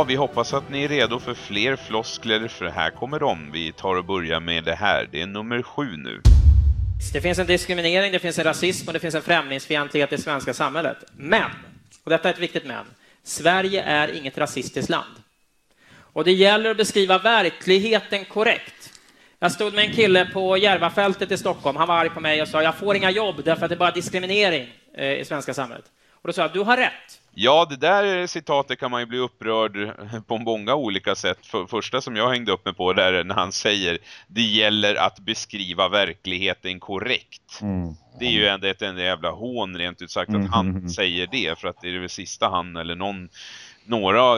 Vi hoppas att ni är redo för fler floskler för här kommer de. Vi tar och börjar med det här. Det är nummer sju nu. Det finns en diskriminering, det finns en rasism och det finns en främlingsfientlighet i det svenska samhället. Men, och detta är ett viktigt men, Sverige är inget rasistiskt land. Och det gäller att beskriva verkligheten korrekt. Jag stod med en kille på Järvafältet i Stockholm. Han var arg på mig och sa jag får inga jobb därför att det är bara diskriminering eh, i svenska samhället. Och då sa jag du har rätt. Ja, det där citatet kan man ju bli upprörd på många olika sätt. För, första som jag hängde upp mig på där är när han säger det gäller att beskriva verkligheten korrekt. Mm. Det är ju ändå ett enda jävla hån rent ut sagt att mm. han säger det för att det är det sista han eller någon några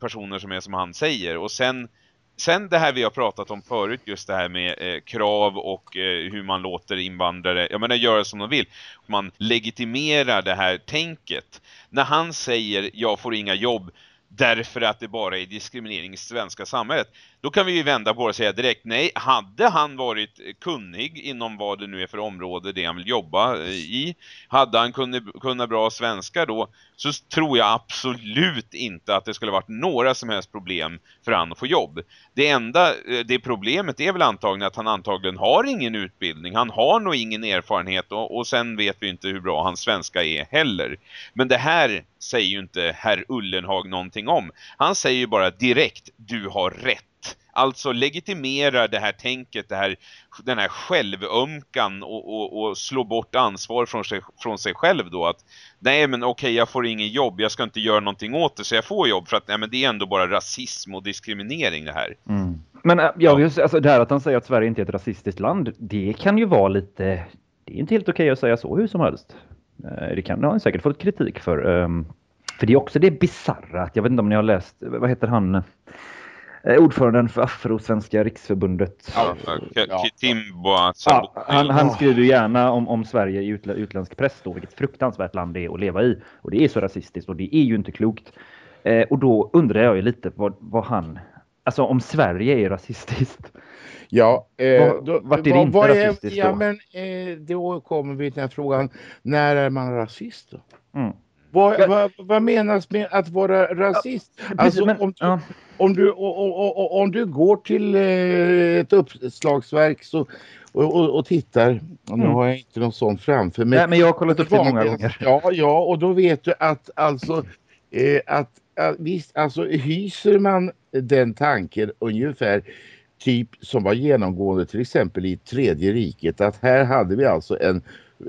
personer som är som han säger och sen sen det här vi har pratat om förut, just det här med eh, krav och eh, hur man låter invandrare, jag menar göra som de vill. Man legitimerar det här tänket. När han säger jag får inga jobb därför att det bara är diskriminering i svenska samhället. Då kan vi ju vända på det och säga direkt, nej, hade han varit kunnig inom vad det nu är för område det han vill jobba eh, i, hade han kunnat, kunna bra svenska då, så tror jag absolut inte att det skulle varit några som helst problem för han att få jobb. Det enda, eh, det problemet är väl antagligen att han antagligen har ingen utbildning, han har nog ingen erfarenhet och, och sen vet vi inte hur bra hans svenska är heller. Men det här säger ju inte herr Ullenhag någonting om. Han säger ju bara direkt, du har rätt. Alltså legitimera det här tänket, det här, den här självömkan och, och, och slå bort ansvar från sig, från sig själv då. Att nej men okej okay, jag får ingen jobb, jag ska inte göra någonting åt det så jag får jobb. För att nej, men det är ändå bara rasism och diskriminering det här. Mm. Men äh, ja, just, alltså, det här att han säger att Sverige inte är ett rasistiskt land, det kan ju vara lite, det är inte helt okej okay att säga så hur som helst. Eh, det kan han säkert fått kritik för. Um, för det är också det bizarra, jag vet inte om ni har läst, vad heter han? Eh, ordföranden för Afrosvenska riksförbundet. Ja, Timbo. Ja, han, han skriver gärna om, om Sverige i utl utländsk press då, vilket fruktansvärt land det är att leva i. Och det är så rasistiskt och det är ju inte klokt. Eh, och då undrar jag ju lite vad, vad han, alltså om Sverige är rasistiskt. Ja, eh, då, vart är det inte rasistiskt är, Ja, men eh, då kommer vi till den här frågan, när är man rasist då? Mm. Vad, vad, vad, menas med att vara rasist? Ja, alltså, men, om, du, ja. om, du, om, du går till eh, ett uppslagsverk så, och, och, och tittar, och nu mm. har jag inte någon sån framför mig. Nej, men jag har kollat upp det många gånger. Ja, ja, och då vet du att alltså eh, att, att visst, alltså hyser man den tanken ungefär typ som var genomgående till exempel i tredje riket att här hade vi alltså en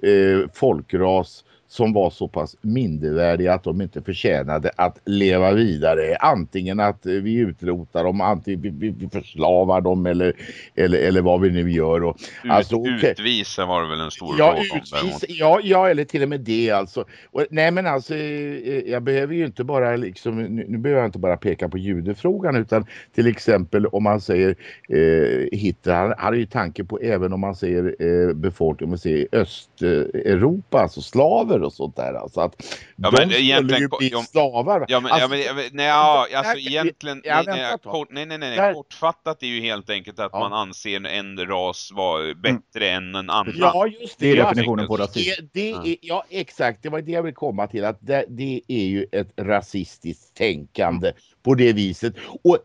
eh, folkras som var så pass mindervärdiga att de inte förtjänade att leva vidare. Antingen att vi utrotar dem, antingen vi förslavar dem eller, eller, eller vad vi nu gör. Och, Ut, alltså, okay. Utvisa var det väl en stor ja, fråga om ja, ja, eller till och med det alltså. Och, nej men alltså, eh, jag behöver ju inte bara liksom, nu, nu behöver jag inte bara peka på judefrågan utan till exempel om man säger eh, Hitler, han hade ju tanke på även om man säger eh, befolkning, om man säger Östeuropa, alltså slaver och sånt där. Alltså att ja, de men skulle ju bli slavar. Ja, men, alltså, ja, men, nej, ja, alltså egentligen, nej, nej, kort, nej, nej, nej, nej, kortfattat är ju helt enkelt att ja. man anser en ras vara bättre mm. än en annan. Ja, just det. Det är definitionen på rasism. Det, det är, ja, exakt. Det var det jag vill komma till. Att det, det är ju ett rasistiskt tänkande mm. på det viset. Och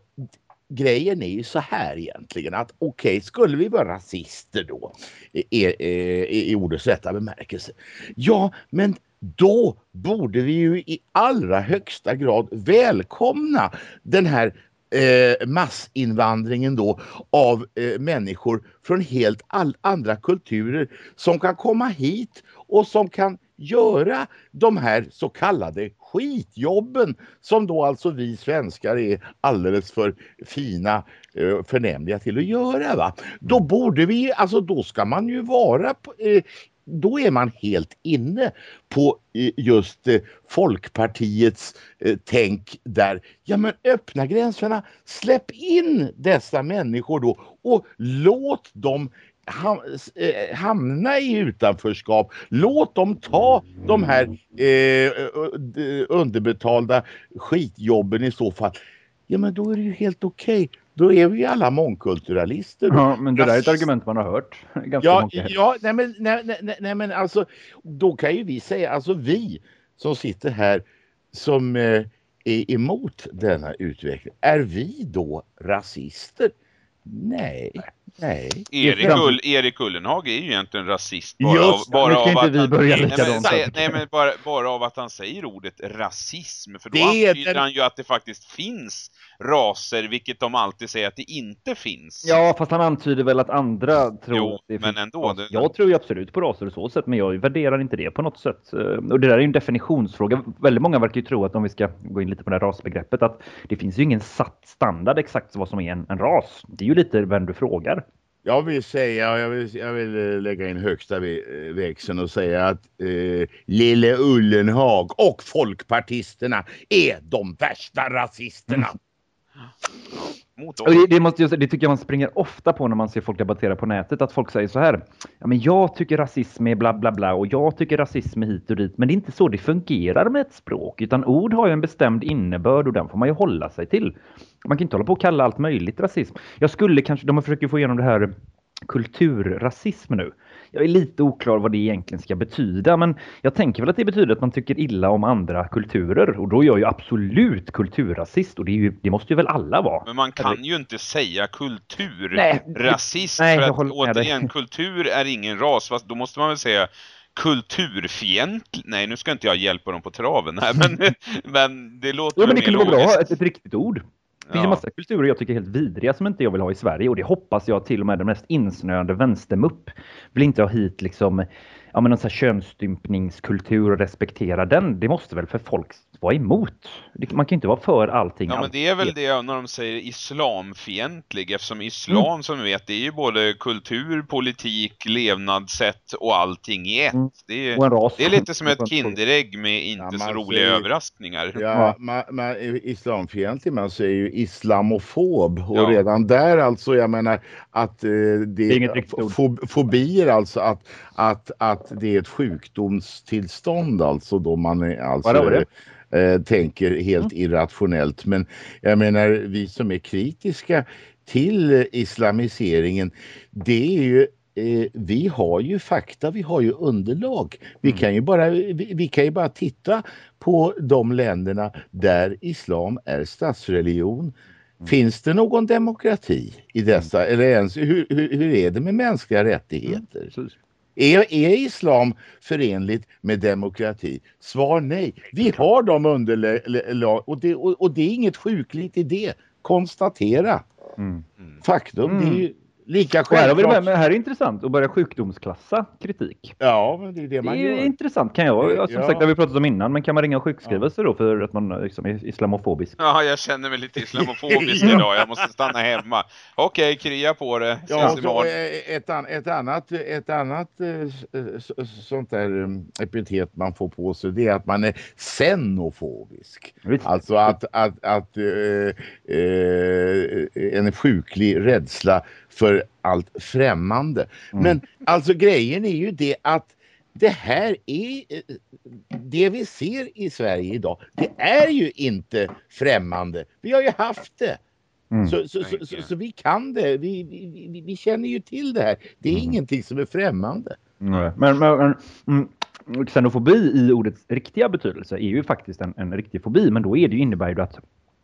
grejen är ju så här egentligen att okej, okay, skulle vi vara rasister då i, i, i ordets rätta bemärkelse? Ja, men då borde vi ju i allra högsta grad välkomna den här eh, massinvandringen då av eh, människor från helt all, andra kulturer som kan komma hit och som kan göra de här så kallade skitjobben som då alltså vi svenskar är alldeles för fina eh, förnämliga till att göra va. Då borde vi, alltså då ska man ju vara på, eh, då är man helt inne på eh, just eh, Folkpartiets tänk där, ja men öppna gränserna, släpp in dessa människor då och låt dem Eh, hamna i utanförskap. Låt dem ta de här eh, underbetalda skitjobben i så fall. Ja men då är det ju helt okej. Okay. Då är vi alla mångkulturalister. Ja, men det där är ett argument man har hört. [LAUGHS] Ganska ja, ja nej, men, nej, nej, nej, men alltså då kan ju vi säga, alltså vi som sitter här som eh, är emot denna utveckling. Är vi då rasister? Nej, nej. Erik, Ull, Erik Ullenhag är ju egentligen rasist bara Just, av, bara av att vi han, börja nej, men, nej, nej, men bara, bara av att han säger ordet rasism. För då Det antyder den- han ju att det faktiskt finns raser, vilket de alltid säger att det inte finns. Ja, fast han antyder väl att andra tror Jo, att det men finns ändå, det- Jag tror ju absolut på raser och så sätt, men jag värderar inte det på något sätt. Eh, Och det där är ju en definitionsfråga. Väldigt många verkar ju tro att om vi ska gå in lite på det här rasbegreppet, att det finns ju ingen satt standard exakt vad som är en, en ras. Det är ju lite vem du frågar. Jag vill säga, jag vill, jag vill eh, lägga in högsta eh, växeln och säga att eh, Lille Ullenhag och folkpartisterna är de värsta rasisterna. Mm. Mot dem. Alltså, det, det, måste det tycker jag man springer ofta på när man ser folk debattera på nätet. Att folk säger så här. Ja, men jag tycker rasism är bla bla bla och jag tycker rasism är hit och dit. Men det är inte så det fungerar med ett språk. Utan ord har ju en bestämd innebörd och den får man ju hålla sig till. Man kan inte hålla på och kalla allt möjligt rasism. Jag skulle kanske, de försöker få igenom det här kulturrasism nu. Jag är lite oklar vad det egentligen ska betyda, men jag tänker väl att det betyder att man tycker illa om andra kulturer. Och då är jag ju absolut kulturrasist och det, ju, det måste ju väl alla vara. Men man kan ju inte säga kultur, Nej, rasism, nej, för att dig. återigen, kultur är ingen ras, då måste man väl säga kulturfientlig. Nej, nu ska inte jag hjälpa dem på traven här, [LAUGHS] men, men det låter Jo, men det kunde vara bra ett, ett riktigt ord. Det finns Ja. en massa kulturer jag tycker är helt vidriga som inte jag vill ha i Sverige och det hoppas jag till och med den mest insnöande vänstermupp vill inte ha hit liksom ja, men någon sån här könsstympningskultur och respektera den. Det måste väl för folk vara emot. Man kan ju inte vara för allting. Ja men det är väl det när de säger islamfientlig eftersom islam Mm. som vi vet det är ju både kultur, politik, levnadssätt och allting i ett. Mm. Det, är, ras. det är lite som ett [LAUGHS] kinderägg med inte Ja, så roliga säger- överraskningar. Ja, man, man, islamfientlig, man säger ju islamofob och Ja. redan där alltså, jag menar att eh, det, Det är inget riktigt ord. fo- fobier alltså att, att, att det är ett sjukdomstillstånd alltså då man är alltså det? eh, tänker helt irrationellt. Men jag menar vi som är kritiska till islamiseringen, det är ju eh, vi har ju fakta, vi har ju underlag. Vi, kan ju bara, vi, vi kan ju bara titta på de länderna där islam är statsreligion. Finns det någon demokrati i dessa? Eller ens, hur, hur, hur är det med mänskliga rättigheter? Precis. Är, är islam förenligt med demokrati? Svar nej. Vi har de underlag och det, och, och det är inget sjukligt i det. Konstatera. Mm. Faktum, Mm. det är ju lika Och här, har vi det, med, självklart. men här är intressant att börja sjukdomsklassa kritik. Ja, men det är det Det man är ju gör. intressant kan jag. Som Ja. sagt, det har vi pratat om innan, men kan man ringa och sjukskriva sig då för att man liksom är islamofobisk? Ja, jag känner mig lite islamofobisk [LAUGHS] idag. Jag måste stanna hemma. Okej, krya på det. Ja, så, ett, an, ett annat, ett annat eh, sånt där eh, epitet man får på sig det är att man är xenofobisk. Visst. Alltså att, att, att eh, eh, en sjuklig rädsla för allt främmande. Mm. Men alltså grejen är ju det att det här är det vi ser i Sverige idag. Det är ju inte främmande. Vi har ju haft det. Mm. Så, så, så, så, så vi kan det. Vi, vi, vi, vi känner ju till det här. Det är Mm. ingenting som är främmande. Nej. Men, men, men mm, xenofobi i ordets riktiga betydelse är ju faktiskt en, en riktig fobi, men då är det ju, innebär det att,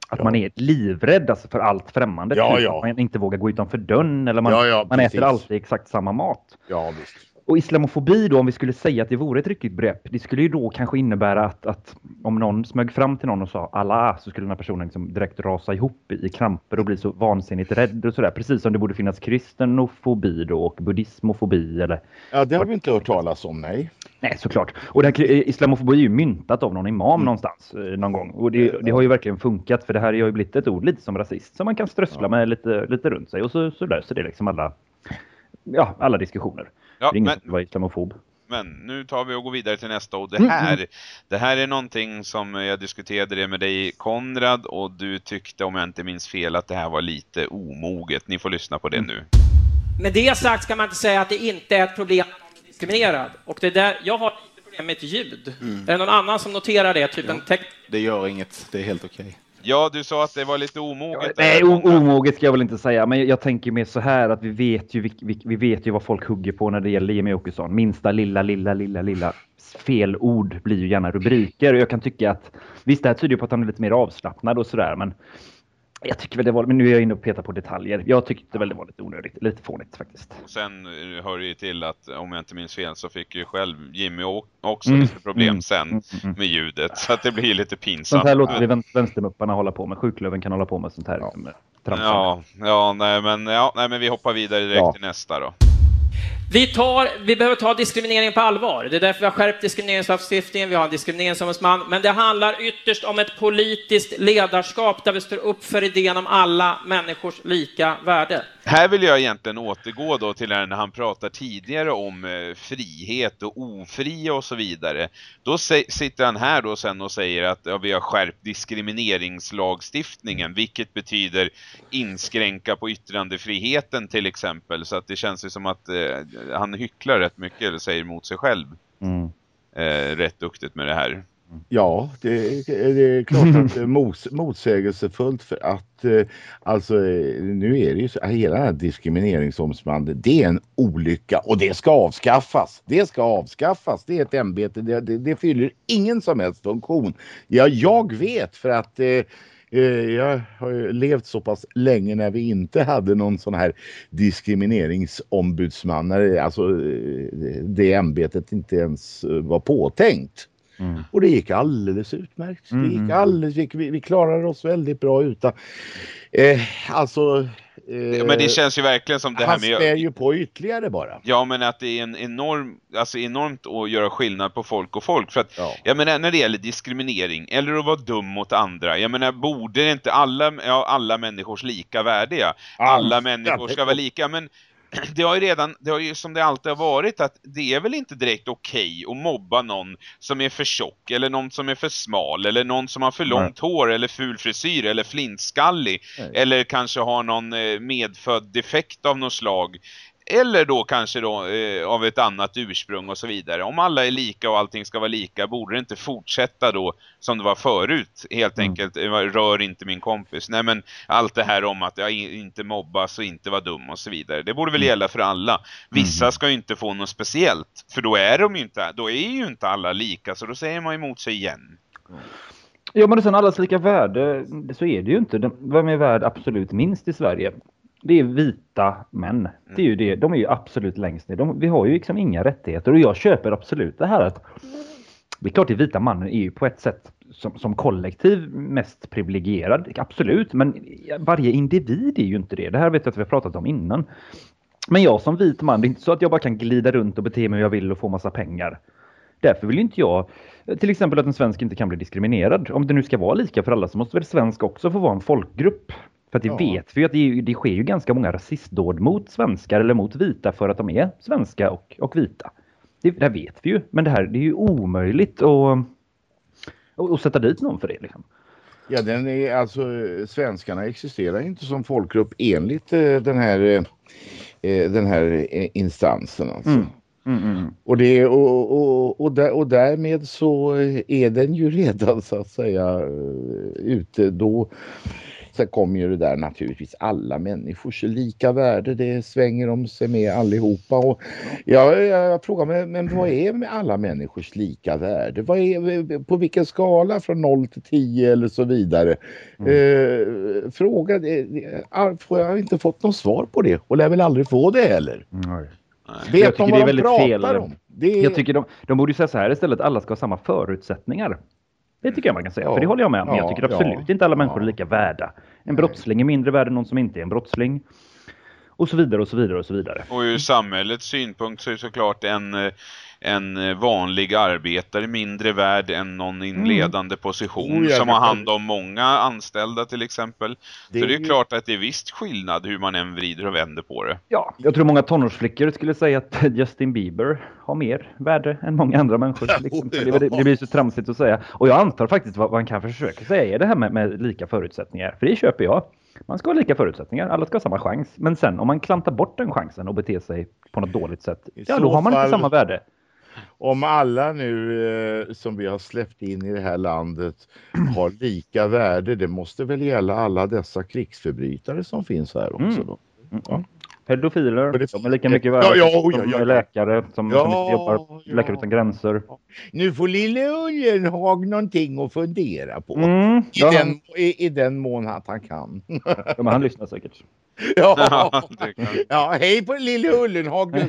att Ja. man är livrädd alltså för allt främmande. Ja, Typ ja. att Man inte vågar gå utanför dörren eller man, man äter alltid exakt samma mat. Ja, visst. Och islamofobi då, om vi skulle säga att det vore ett riktigt begrepp, det skulle ju då kanske innebära att, att om någon smög fram till någon och sa Allah så skulle den här personen liksom direkt rasa ihop i kramper och bli så vansinnigt rädd och sådär. Precis som det borde finnas kristenofobi då och buddhismofobi eller Ja, det har vi inte hört talas om, nej. Nej, såklart. Och eh, islamofobi är ju myntat av någon imam Mm. någonstans eh, någon gång. Och det, det har ju verkligen funkat för det här har ju blivit ett ord lite som rasist som man kan strössla med lite, lite runt sig och så, så löser det liksom alla, ja, alla diskussioner. Ja, det är ingen men, som vara islamofob. men nu tar vi och går vidare till nästa och det Mm, här, det här är någonting som jag diskuterade det med dig Konrad och du tyckte om jag inte minns fel att det här var lite omoget. Ni får lyssna på det Mm. nu. Med det sagt ska man inte säga att det inte är ett problem diskriminerad. Och det är där, jag har lite problem med ett ljud. Är det någon annan som noterar det? Typ en text... Det gör inget, det är helt okej. Ja, du sa att det var lite omoget. Nej, omoget ska jag väl inte säga, men jag, tänker mer så här att vi vet ju, vi, vi, vi vet ju vad folk hugger på när det gäller Jimmy Åkesson. Minsta lilla, lilla, lilla, lilla fel ord blir ju gärna rubriker och jag kan tycka att visst, det här tyder på att han är lite mer avslappnad och sådär, men jag tycker väl det var, men nu är jag inne och petar på detaljer. Jag tyckte väl det var lite onödigt, lite fånigt faktiskt. Sen eh, hör det ju till att, om jag inte minns fel, så fick ju själv Jimmy också mm. lite problem mm. sen mm. mm. med ljudet. Så att det blir lite pinsamt. Sånt här låter vi vänstermupparna hålla på med. Sjuklöven kan hålla på med sånt här. Ja, ja, ja, nej, men, ja, nej, men vi hoppar vidare direkt ja. till nästa då. Vi, tar, vi behöver ta diskriminering på allvar. Det är därför vi har skärpt diskrimineringslagstiftningen, vi har en diskrimineringsombudsman. Men det handlar ytterst om ett politiskt ledarskap där vi står upp för idén om alla människors lika värde. Här vill jag egentligen återgå då till när han pratar tidigare om eh, frihet och ofria och så vidare. Då sitter han här då sen och säger att ja, vi har skärpt diskrimineringslagstiftningen, vilket betyder inskränka på yttrandefriheten till exempel. Så att det känns ju som att eh, han hycklar rätt mycket eller säger emot sig själv. Mm. Eh, rätt duktigt med det här. Ja, det, det är klart att det är mos, motsägelsefullt för att eh, alltså nu är det ju så hela den här diskrimineringsombudsmannen det är en olycka och det ska avskaffas. Det ska avskaffas. Det är ett ämbete. Det, det, det fyller ingen som helst funktion. Ja, jag vet för att eh, eh jag har ju levt så pass länge när vi inte hade någon sån här diskrimineringsombudsman. Alltså eh, det ämbetet inte ens var påtänkt. Mm. Och det gick alldeles utmärkt. Mm. Det gick mm. alldeles, vi, vi klarade oss väldigt bra utan. Eh, alltså Eh, men det känns ju verkligen som det här med... Han spär ju på ytterligare bara. Ja, men att det är en enorm, alltså enormt att göra skillnad på folk och folk. För att, ja. jag menar, när det gäller diskriminering, eller att vara dum mot andra. Jag menar, borde inte alla, ja, alla människors lika värde, ja. Alla människor ska vara lika, men det har ju redan, det har ju som det alltid har varit att det är väl inte direkt okej okay att mobba någon som är för tjock eller någon som är för smal eller någon som har för långt Nej. hår eller ful frisyr eller flintskallig Nej. eller kanske har någon eh, medfödd defekt av något slag eller då kanske då eh, av ett annat ursprung och så vidare. Om alla är lika och allting ska vara lika borde det inte fortsätta då som det var förut. Helt mm. enkelt, eh, rör inte min kompis. Nej men allt det här om att jag inte mobbas och inte vara dum och så vidare. Det borde väl mm. gälla för alla. Vissa mm. ska ju inte få något speciellt. För då är de ju inte, då är ju inte alla lika. Så då säger man emot sig igen. Ja men sen allas lika värde, så är det ju inte. Vem är värd absolut minst i Sverige? Det är vita män. Det är ju det. De är ju absolut längst ner. De, vi har ju liksom inga rättigheter och jag köper absolut det här att det är klart att vita mannen är ju på ett sätt som, som kollektiv mest privilegierad. Absolut, men varje individ är ju inte det. Det här vet jag att vi har pratat om innan. Men jag som vit man, det är inte så att jag bara kan glida runt och bete mig hur jag vill och få massa pengar. Därför vill inte jag till exempel att en svensk inte kan bli diskriminerad. Om det nu ska vara lika för alla så måste väl svensk också få vara en folkgrupp. För det ja. vet vi ju att det, det, sker ju ganska många rasistdåd mot svenskar eller mot vita för att de är svenska och, och vita. Det, det vet vi ju. Men det här det är ju omöjligt att, att, att sätta dit någon för det. Liksom. Ja, den är, alltså, svenskarna existerar inte som folkgrupp enligt eh, den här, eh, eh den här instansen. Alltså. Mm. Mm, mm, mm. Och, det, och, och, och, där, och därmed så är den ju redan så att säga ute då Sen kommer ju det där naturligtvis alla människors lika värde. Det svänger de sig med allihopa. Och jag, jag, jag frågar mig, men vad är med alla människors lika värde? Vad är, på vilken skala från 0 till 10 eller så vidare? Mm. Eh, fråga, får jag inte fått något svar på det och lär väl aldrig få det heller. Mm. Vet de vad de pratar fel. om? Det är... Jag tycker de, de borde säga så här istället, alla ska ha samma förutsättningar. Det tycker jag man kan säga, ja, för det håller jag med om. Men jag tycker absolut ja, inte alla människor är lika värda. En brottsling är mindre värd än någon som inte är en brottsling. Och så vidare och så vidare och så vidare. Och ur samhällets synpunkt så är det såklart en eh, en eh, vanlig arbetare mindre värd än någon i en mm. ledande position oh, som har hand om många anställda till exempel. Det så det är klart att det är visst skillnad hur man än vrider och vänder på det. Ja, jag tror många tonårsflickor skulle säga att [LAUGHS] Justin Bieber har mer värde än många andra människor. Liksom. det, det, blir så tramsigt att säga. Och jag antar faktiskt vad man kan försöka säga är det här med, med lika förutsättningar. För det köper jag. Man ska ha lika förutsättningar, alla ska ha samma chans. Men sen om man klantar bort den chansen och beter sig på något dåligt sätt, I ja då har man fall... inte samma värde. Om alla nu eh, som vi har släppt in i det här landet har lika värde, det måste väl gälla alla dessa krigsförbrytare som finns här också Mm. då? Mm. Ja. Pedofiler, det- de är lika mycket värda Ja, ja, som ja, ja, ja. läkare som, Ja, som inte jobbar ja. Läkare utan gränser. Nu får lille Ullenhag någonting att fundera på. Mm. I, Ja, den, i, I den mån att han kan. ja, men han lyssnar säkert. [LAUGHS] ja. [LAUGHS] det kan- ja, hej på lille Ullenhag. [LAUGHS]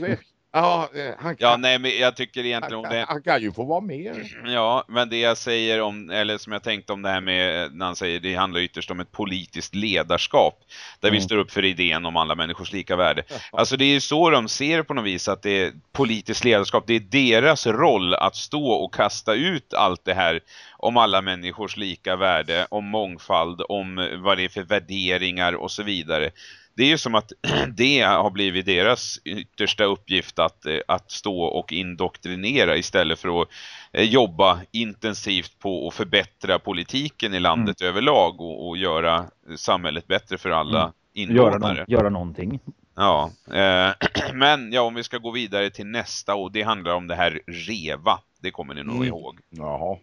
Ja, eh, han kan, ja, nej, men jag tycker egentligen han, om det... han kan ju få vara med. [CLEARS THROAT] Ja, men det jag säger om, eller som jag tänkte om det här med, när han säger det handlar ytterst om ett politiskt ledarskap. Där vi Mm. står upp för idén om alla människors lika värde. Alltså det är ju så de ser på något vis att det är politiskt ledarskap. Det är deras roll att stå och kasta ut allt det här om alla människors lika värde, om mångfald, om vad det är för värderingar och så vidare. Det är ju som att [CLEARS THROAT] det har blivit deras yttersta uppgift att, eh, att stå och indoktrinera istället för att eh, jobba intensivt på att förbättra politiken i landet överlag och, och göra samhället bättre för alla Mm. invånare. Göra, någon, göra någonting. Ja, eh, [CLEARS THROAT] men ja, om vi ska gå vidare till nästa och det handlar om det här REVA. Det kommer ni nog Mm. ihåg. Jaha.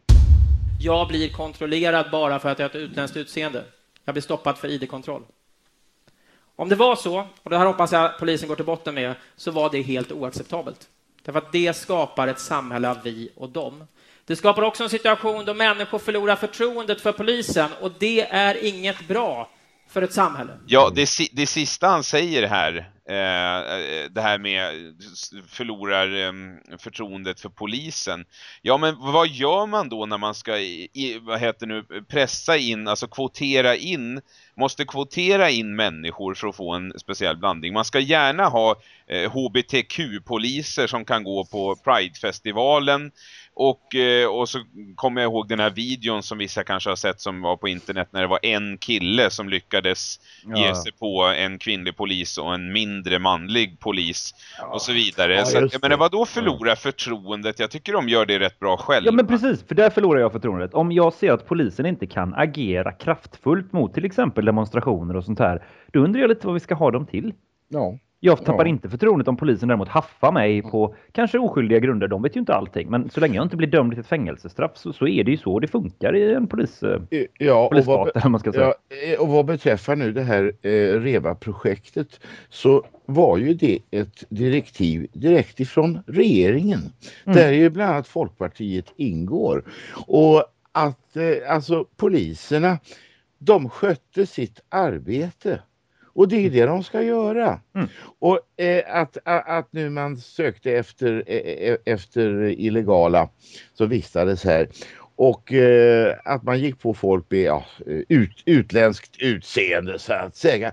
Jag blir kontrollerad bara för att jag har ett utländskt utseende. Jag blir stoppad för ID-kontroll. Om det var så, och det här hoppas jag polisen går till botten med, så var det helt oacceptabelt. Därför att det skapar ett samhälle av vi och dem. Det skapar också en situation då människor förlorar förtroendet för polisen och det är inget bra för ett samhälle. Ja, det, det sista han säger här, det här med förlorar eh, förtroendet för polisen. Ja, men vad gör man då när man ska, i, vad heter nu, pressa in, alltså kvotera in, måste kvotera in människor för att få en speciell blandning. Man ska gärna ha eh, HBTQ-poliser som kan gå på Pride-festivalen och, eh, och så kommer jag ihåg den här videon som vissa kanske har sett som var på internet när det var en kille som lyckades ge Ja. sig på en kvinnlig polis och en mindre manlig polis och så vidare. Ja, så att, menar, det. vadå förlora förtroendet? Jag tycker de gör det rätt bra själva. Ja men precis, för där förlorar jag förtroendet. Om jag ser att polisen inte kan agera kraftfullt mot till exempel demonstrationer och sånt här, då undrar jag lite vad vi ska ha dem till. Ja. Jag tappar Ja. inte förtroendet om polisen däremot haffar mig på kanske oskyldiga grunder. De vet ju inte allting. Men så länge jag inte blir dömd till ett fängelsestraff så, så är det ju så det funkar i en polis, eh, Ja, och polisstat. Eller vad man ska säga. ja, eh, och vad beträffar nu det här eh, REVA-projektet så var ju det ett direktiv direkt ifrån regeringen. Mm. Där ju bland annat Folkpartiet ingår. Och att eh, alltså poliserna, de skötte sitt arbete. Och det är det de ska göra. Mm. Och eh, att, att, nu man sökte efter, eh, efter illegala som vistades här och eh, att man gick på folk med ja, ut, utländskt utseende så att säga.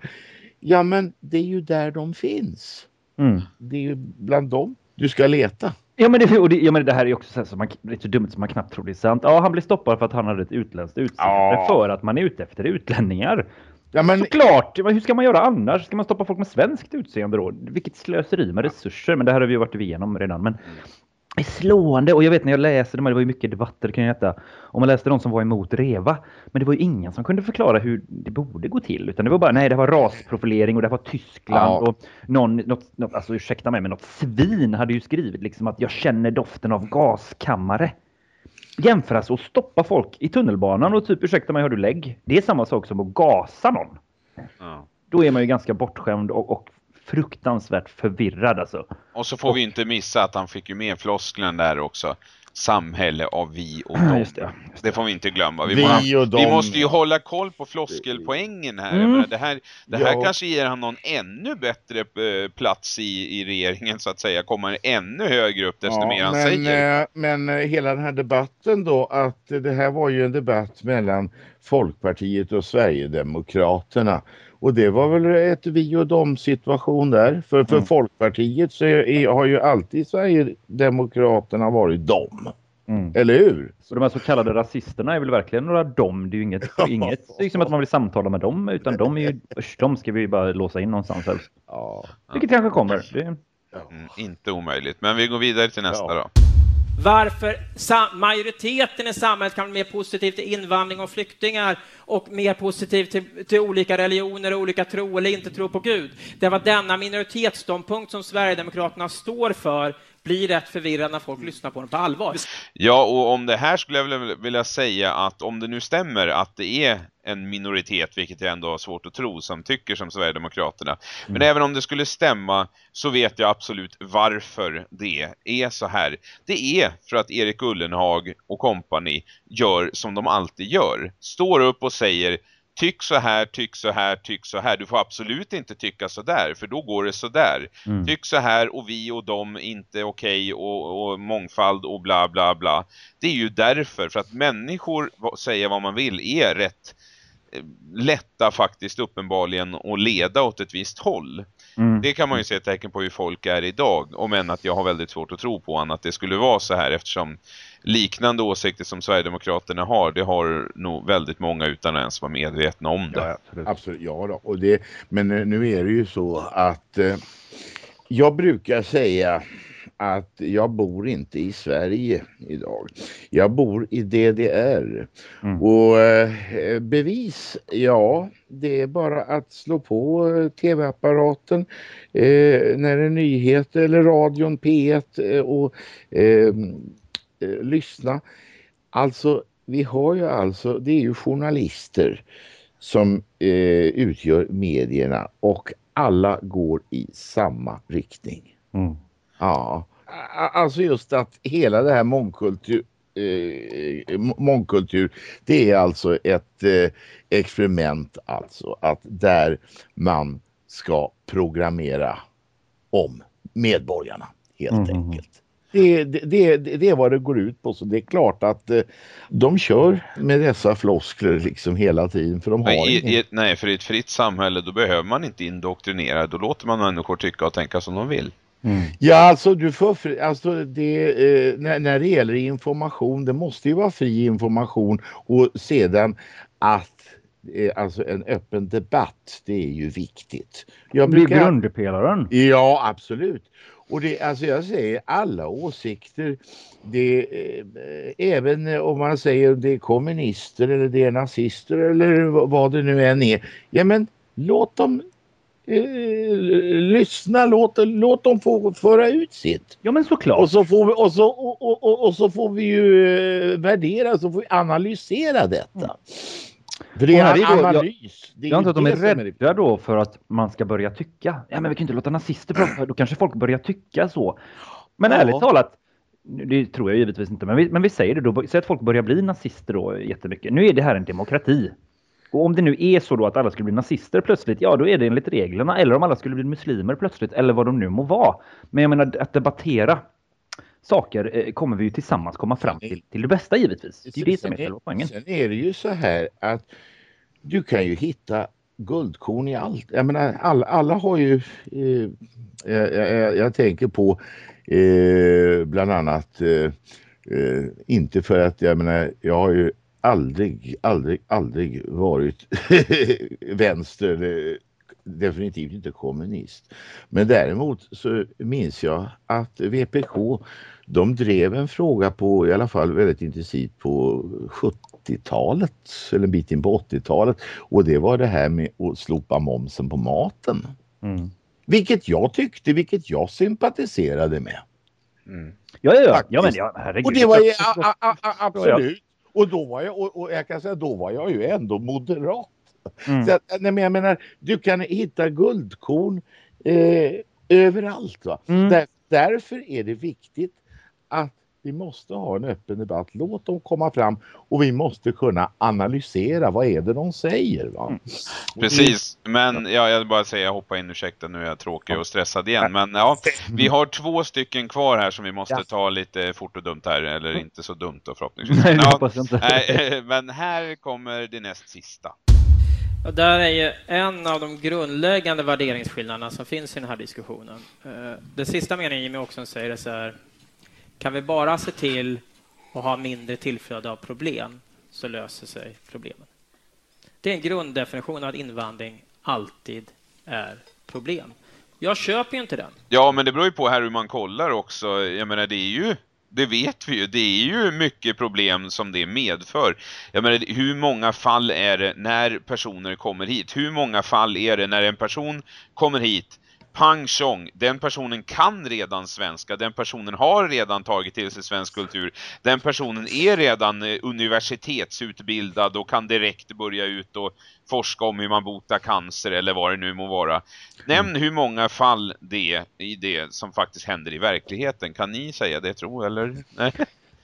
Ja men det är ju där de finns. Mm. Det är ju bland dem du ska leta. Ja men, det, och det, ja men det här är också så, här, så man, så dumt som man knappt tror det är sant. Ja, han blir stoppad för att han hade ett utländskt utseende. Ja. För att man är ute efter utlänningar. Ja, men, Såklart! Hur ska man göra annars? Ska man stoppa folk med svenskt utseende då? Vilket slöseri med resurser. Men det här har vi ju varit igenom redan. Men det är slående. Och jag vet när jag läste de här, det var ju mycket debatter kring detta. Och man läste de som var emot REVA. Men det var ju ingen som kunde förklara hur det borde gå till. Utan det var bara, nej det var rasprofilering och det var Tyskland. Ja. Och någon, något, något, alltså ursäkta mig, men något svin hade ju skrivit liksom att jag känner doften av gaskammare. Jämför alltså att stoppa folk i tunnelbanan och typ ursäkta mig har du lägg. Det är samma sak som att gasa någon Ja. då är man ju ganska bortskämd och, och fruktansvärt förvirrad alltså. Och så får vi inte missa att han fick ju med floskeln där också. Samhälle av vi och dem. Just det. Det får vi inte glömma. Vi, Vi måste, vi måste ju hålla koll på floskelpoängen här. Mm. menar, det här, det här Ja. kanske ger han någon ännu bättre eh, plats i, i regeringen så att säga. Kommer ännu högre upp desto mer han men, säger. eh, men eh, hela den här debatten då att det här var ju en debatt mellan Folkpartiet och Sverigedemokraterna. Och det var väl ett vi och dem situation där. För, för Mm. Folkpartiet så är, är, har ju alltid Sverigedemokraterna varit dem. Mm. Eller hur? Så de här så kallade rasisterna är väl verkligen några dom. Det är ju inget, inget liksom att man vill samtala med dem. Utan de är ju, usch, de ska vi ju bara låsa in någonstans. Ja. Vilket kanske kommer. Det, Mm, inte omöjligt. Men vi går vidare till nästa Ja. då. Varför majoriteten i samhället kan bli mer positiv till invandring och flyktingar och mer positiv till, till olika religioner och olika tro eller inte tro på Gud. Det var denna minoritetsståndpunkt som Sverigedemokraterna står för blir rätt förvirrad när folk lyssnar på den på allvar. Ja, och om det här skulle jag vilja säga att om det nu stämmer att det är en minoritet, vilket jag ändå har svårt att tro, som tycker som Sverigedemokraterna. Men mm. även om det skulle stämma så vet jag absolut varför det är så här. Det är för att Erik Ullenhag och kompani gör som de alltid gör. Står upp och säger tyck så här, tyck så här, tyck så här. Du får absolut inte tycka så där, för då går det så där. Mm. Tyck så här och vi och dem inte okej okay och, och, mångfald och bla bla bla. Det är ju därför, för att människor säger vad man vill är rätt eh, lätta faktiskt uppenbarligen att leda åt ett visst håll. Mm. Det kan man ju se tecken på hur folk är idag. Om än att jag har väldigt svårt att tro på att det skulle vara så här eftersom liknande åsikter som Sverigedemokraterna har, det har nog väldigt många utan att ens vara medvetna om det. Ja, absolut. absolut ja då. Och det, men eh, nu är det ju så att eh, jag brukar säga att jag bor inte i Sverige idag. Jag bor i DDR. Mm. Och eh, bevis, ja, det är bara att slå på eh, tv-apparaten eh, när det är nyheter eller radion P1 eh, och eh, eh, lyssna. Alltså, vi har ju alltså, det är ju journalister som utgör medierna och alla går i samma riktning. Mm. Ja, alltså just att hela det här mångkultur, eh, mångkultur det är alltså ett eh, experiment alltså att där man ska programmera om medborgarna helt mm. enkelt. Det, det, det, det, är vad det går ut på så det är klart att eh, de kör med dessa floskler liksom hela tiden för de har nej, i, i, nej, för i ett fritt samhälle då behöver man inte indoktrinera, då låter man människor tycka och tänka som de vill. Mm. Ja, alltså, du får, alltså det, eh, när, när det gäller information, det måste ju vara fri information och sedan att eh, alltså en öppen debatt, det är ju viktigt. Jag brukar, det är grundpelaren. Ja, absolut. Och det, alltså jag säger alla åsikter, det, eh, även om man säger det är kommunister eller det är nazister eller vad det nu än är. Ja men låt dem eh, lyssna, låt, låt dem få föra ut sitt. Ja men såklart. Och så får vi, och så, och, och, och, och så får vi ju eh, värdera, så får vi analysera detta. Mm. För det är en analys. Jag, jag antar att de är rädda då för att man ska börja tycka. Ja men vi kan inte låta nazister prata, då kanske folk börjar tycka så. Men ja. ärligt talat, det tror jag givetvis inte, men vi, men vi säger det då, säg att folk börjar bli nazister då jättemycket. Nu är det här en demokrati. Och om det nu är så då att alla skulle bli nazister plötsligt, ja då är det enligt reglerna. Eller om alla skulle bli muslimer plötsligt, eller vad de nu må vara. Men jag menar att debattera saker eh, kommer vi ju tillsammans komma fram till, till det bästa givetvis. Det är det som är själva poängen. Sen är det ju så här att du kan ju hitta guldkorn i allt. Jag menar alla, alla har ju, eh, jag, jag, jag, tänker på eh, bland annat eh, eh, inte för att jag menar jag har ju aldrig, aldrig, aldrig varit [LAUGHS] vänster definitivt inte kommunist. Men däremot så minns jag att VPK de drev en fråga på i alla fall väldigt intensivt på 70-talet eller en bit in på 80-talet och det var det här med att slopa momsen på maten. Mm. Vilket jag tyckte, vilket jag sympatiserade med. Mm. Ja, ja, ja. ja men, ja herregud. Och det var ju [LAUGHS] absolut. Och då var jag, och, och jag kan säga då var jag ju ändå moderat. Mm. Så att, nej, men jag menar, du kan hitta guldkorn eh, överallt. Va? Mm. Där, därför är det viktigt att vi måste ha en öppen debatt. Låt dem komma fram och vi måste kunna analysera vad är det de säger. Va? Mm. Precis, men ja, jag vill bara säga, jag hoppar in, ursäkta nu är jag tråkig och stressad igen. Men ja, [LAUGHS] vi har två stycken kvar här som vi måste ta lite fort och dumt här, eller mm. inte så dumt då förhoppningsvis. Nej, ja, inte. [LAUGHS] men här kommer det näst sista. Och där är ju en av de grundläggande värderingsskillnaderna som finns i den här diskussionen. Eh, den sista meningen Jimmy också säger är så här, kan vi bara se till att ha mindre tillflöde av problem så löser sig problemen. Det är en grunddefinition av att invandring alltid är problem. Jag köper ju inte den. Ja, men det beror ju på här hur man kollar också. Jag menar, det är ju det vet vi ju. Det är ju mycket problem som det medför. Jag menar, hur många fall är det när personer kommer hit? Hur många fall är det när en person kommer hit pang tjong, den personen kan redan svenska, den personen har redan tagit till sig svensk kultur, den personen är redan eh, universitetsutbildad och kan direkt börja ut och forska om hur man botar cancer eller vad det nu må vara. Nämn hur många fall det i det som faktiskt händer i verkligheten. Kan ni säga det tro eller? Nej.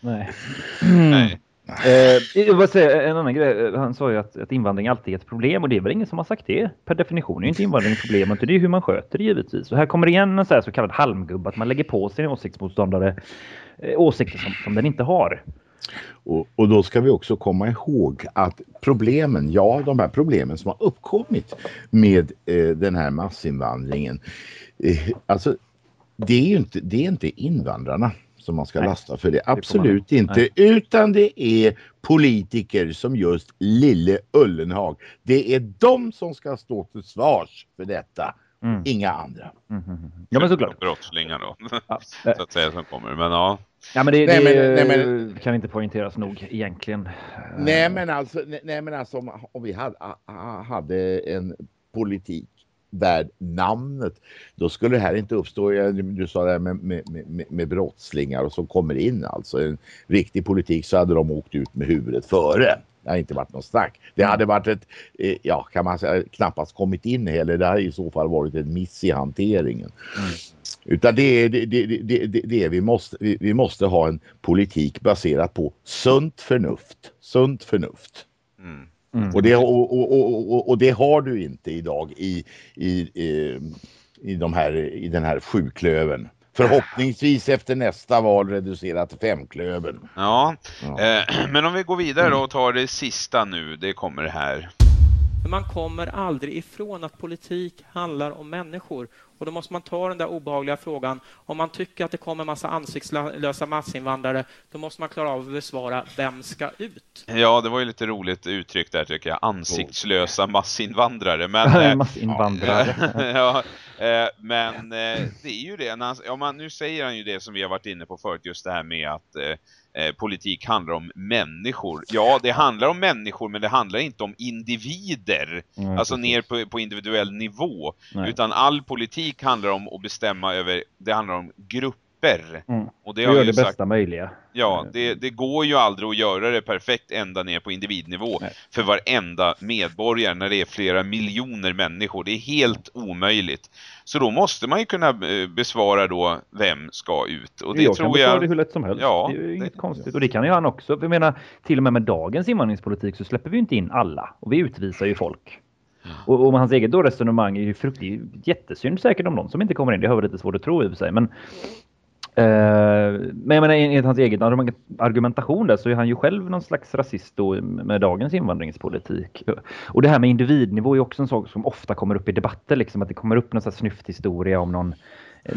Nej. Nej. Eh, vill säga en annan grej. Han sa ju att, att invandring alltid är ett problem och det är väl ingen som har sagt det. Per definition är inte invandring ett problem, utan det är hur man sköter det givetvis. Och här kommer igen en så, här så kallad halmgubb, att man lägger på sin åsiktsmotståndare eh, åsikter som, som den inte har. Och, och, då ska vi också komma ihåg att problemen, ja de här problemen som har uppkommit med eh, den här massinvandringen. Eh, alltså det är ju inte, det är inte invandrarna som man ska Nej, lasta för det. det Absolut inte. inte. Utan det är politiker som just Lille Ullenhag. Det är de som ska stå till svars för detta. Mm. Inga andra. Mm, mm, mm. Ja men såklart. Brottslingar då, Ja. [LAUGHS] så att säga som kommer. Men ja. Ja, men det, Nej, det men- nej, kan inte poängteras nog egentligen. Nej men alltså, nej, nej, men alltså om, om vi hade, ha- hade en politik värd namnet då skulle det här inte uppstå. Du sa det här med, med, med, med brottslingar och som kommer in alltså. En riktig politik så hade de åkt ut med huvudet före. Det har inte varit något snack. Det hade varit ett, eh, ja kan man säga, knappast kommit in heller. Det har i så fall varit en miss i hanteringen. Utan det är det, det, det, det, vi, måste, vi, vi måste ha en politik baserad på sunt förnuft. Sunt förnuft. Mm. Mm. Och, det, och, och, och, och, och det har du inte idag i, i, i, i, de här, i den här sjuklöven. Förhoppningsvis efter nästa val reducerat till femklöven. Ja, Ja. eh, [CLEARS THROAT] men om vi går vidare då och tar det sista nu, det kommer här. Man kommer aldrig ifrån att politik handlar om människor. Och då måste man ta den där obehagliga frågan. Om man tycker att det kommer en massa ansiktslösa massinvandrare, då måste man klara av att besvara vem ska ut? Ja, det var ju lite roligt uttryckt där tycker jag. Ansiktslösa massinvandrare. Men, [LAUGHS] eh, Massinvandrare. [LAUGHS] ja, eh, men eh, det är ju det. Ja, man, nu säger han ju det som vi har varit inne på förut, just det här med att eh, politik handlar om människor. Ja, det handlar om människor, men det handlar inte om individer. Mm, alltså precis. ner på, på individuell nivå. Nej. Utan all politik handlar om att bestämma över, det handlar om grupper. Mm. Och det har gör det sagt bästa möjliga. Ja, det, det går ju aldrig att göra det perfekt ända ner på individnivå Nej. för varenda medborgare när det är flera miljoner människor. Det är helt omöjligt. Så då måste man ju kunna eh, besvara då vem ska ut. Och det jag kan tror besvara jag... det hur lätt som helst. Ja, det är ju inget det- konstigt. Och det kan ju han också. Jag menar, till och med med dagens invandringspolitik så släpper vi inte in alla. Och vi utvisar ju folk. Och, och med hans eget då resonemang är ju frukt, det är ju jättesynd säkert om någon som inte kommer in. Det har väl lite svårt att tro i och för sig. Men, Eh, men jag menar enligt hans egen argumentation där så är han ju själv någon slags rasist då med dagens invandringspolitik. Och det här med individnivå är också en sak som ofta kommer upp i debatter. Liksom, att det kommer upp någon slags snyfthistoria om någon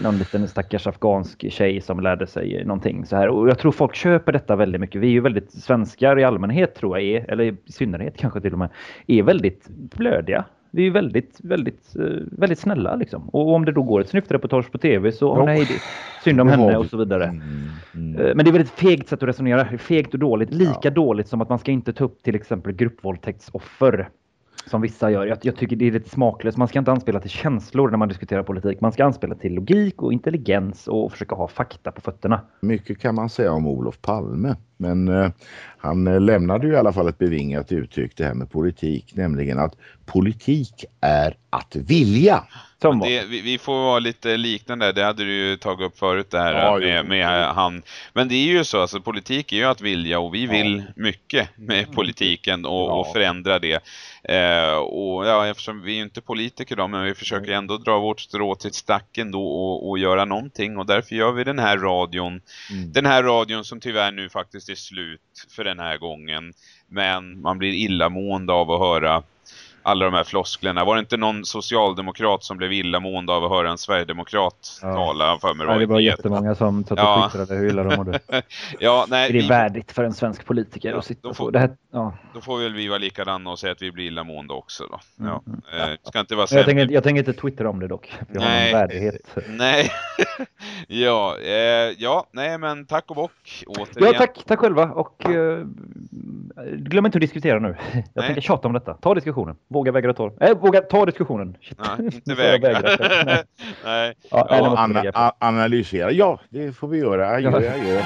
någon liten stackars afghansk tjej som lärde sig någonting så här. Och jag tror folk köper detta väldigt mycket. Vi är ju väldigt, svenskar i allmänhet tror jag är, eller i synnerhet kanske till och med, är väldigt blödiga. Vi är väldigt, väldigt, eh, väldigt snälla liksom. Och om det då går ett snyftreportage på tv så, Ja. nej, det, synd om Det henne och så vidare. Mm, mm. Eh, Men det är väldigt fegt sätt att resonera. Fegt och dåligt. Lika Ja. dåligt som att man ska inte ta upp till exempel gruppvåldtäktsoffer. Som vissa gör. Jag, jag tycker det är lite smaklöst. Man ska inte anspela till känslor när man diskuterar politik. Man ska anspela till logik och intelligens och försöka ha fakta på fötterna. Mycket kan man säga om Olof Palme. Men eh, han eh, lämnade ju i alla fall ett bevingat uttryck det här med politik. Nämligen att politik är att vilja. Det, vi, vi får vara lite liknande, det hade du ju tagit upp förut det här Ja, med, med han. Men det är ju så, alltså politik är ju att vilja och vi vill mycket med politiken och, Ja. och förändra det. Eh, och ja, eftersom vi är ju inte politiker då, men vi försöker ändå dra vårt strå till stacken då och, och göra någonting och därför gör vi den här radion. Mm. Den här radion som tyvärr nu faktiskt är slut för den här gången. Men man blir illamående av att höra alla de här flosklerna. Var det inte någon socialdemokrat som blev illamående av att höra en sverigedemokrat Ja. tala för mig? Ja, det var jättemånga som och Ja. twittrade hur illa de mådde. [LAUGHS] Ja, nej, Är det vi, värdigt för en svensk politiker Ja, att sitta de så? får- Det här, ja. då får väl vi vara likadana och säga att vi blir illamående också då. Ja. Mm. Eh, ska inte vara Jag, tänker, jag tänker inte twittra om det dock. Jag har Nej. någon värdighet. Nej, [LAUGHS] ja, eh, ja, nej men tack och bock återigen. Ja, tack, tack själva. Och eh, Glöm inte att diskutera nu. Jag Nej. tänker tjata om detta. Ta diskussionen. Våga, vägra, ta. Äh, våga ta diskussionen. Ja, inte [LAUGHS] vägra. [LAUGHS] Nej. Nej. Ja, nej, analysera. Ja, det får vi göra. Adjö, adjö.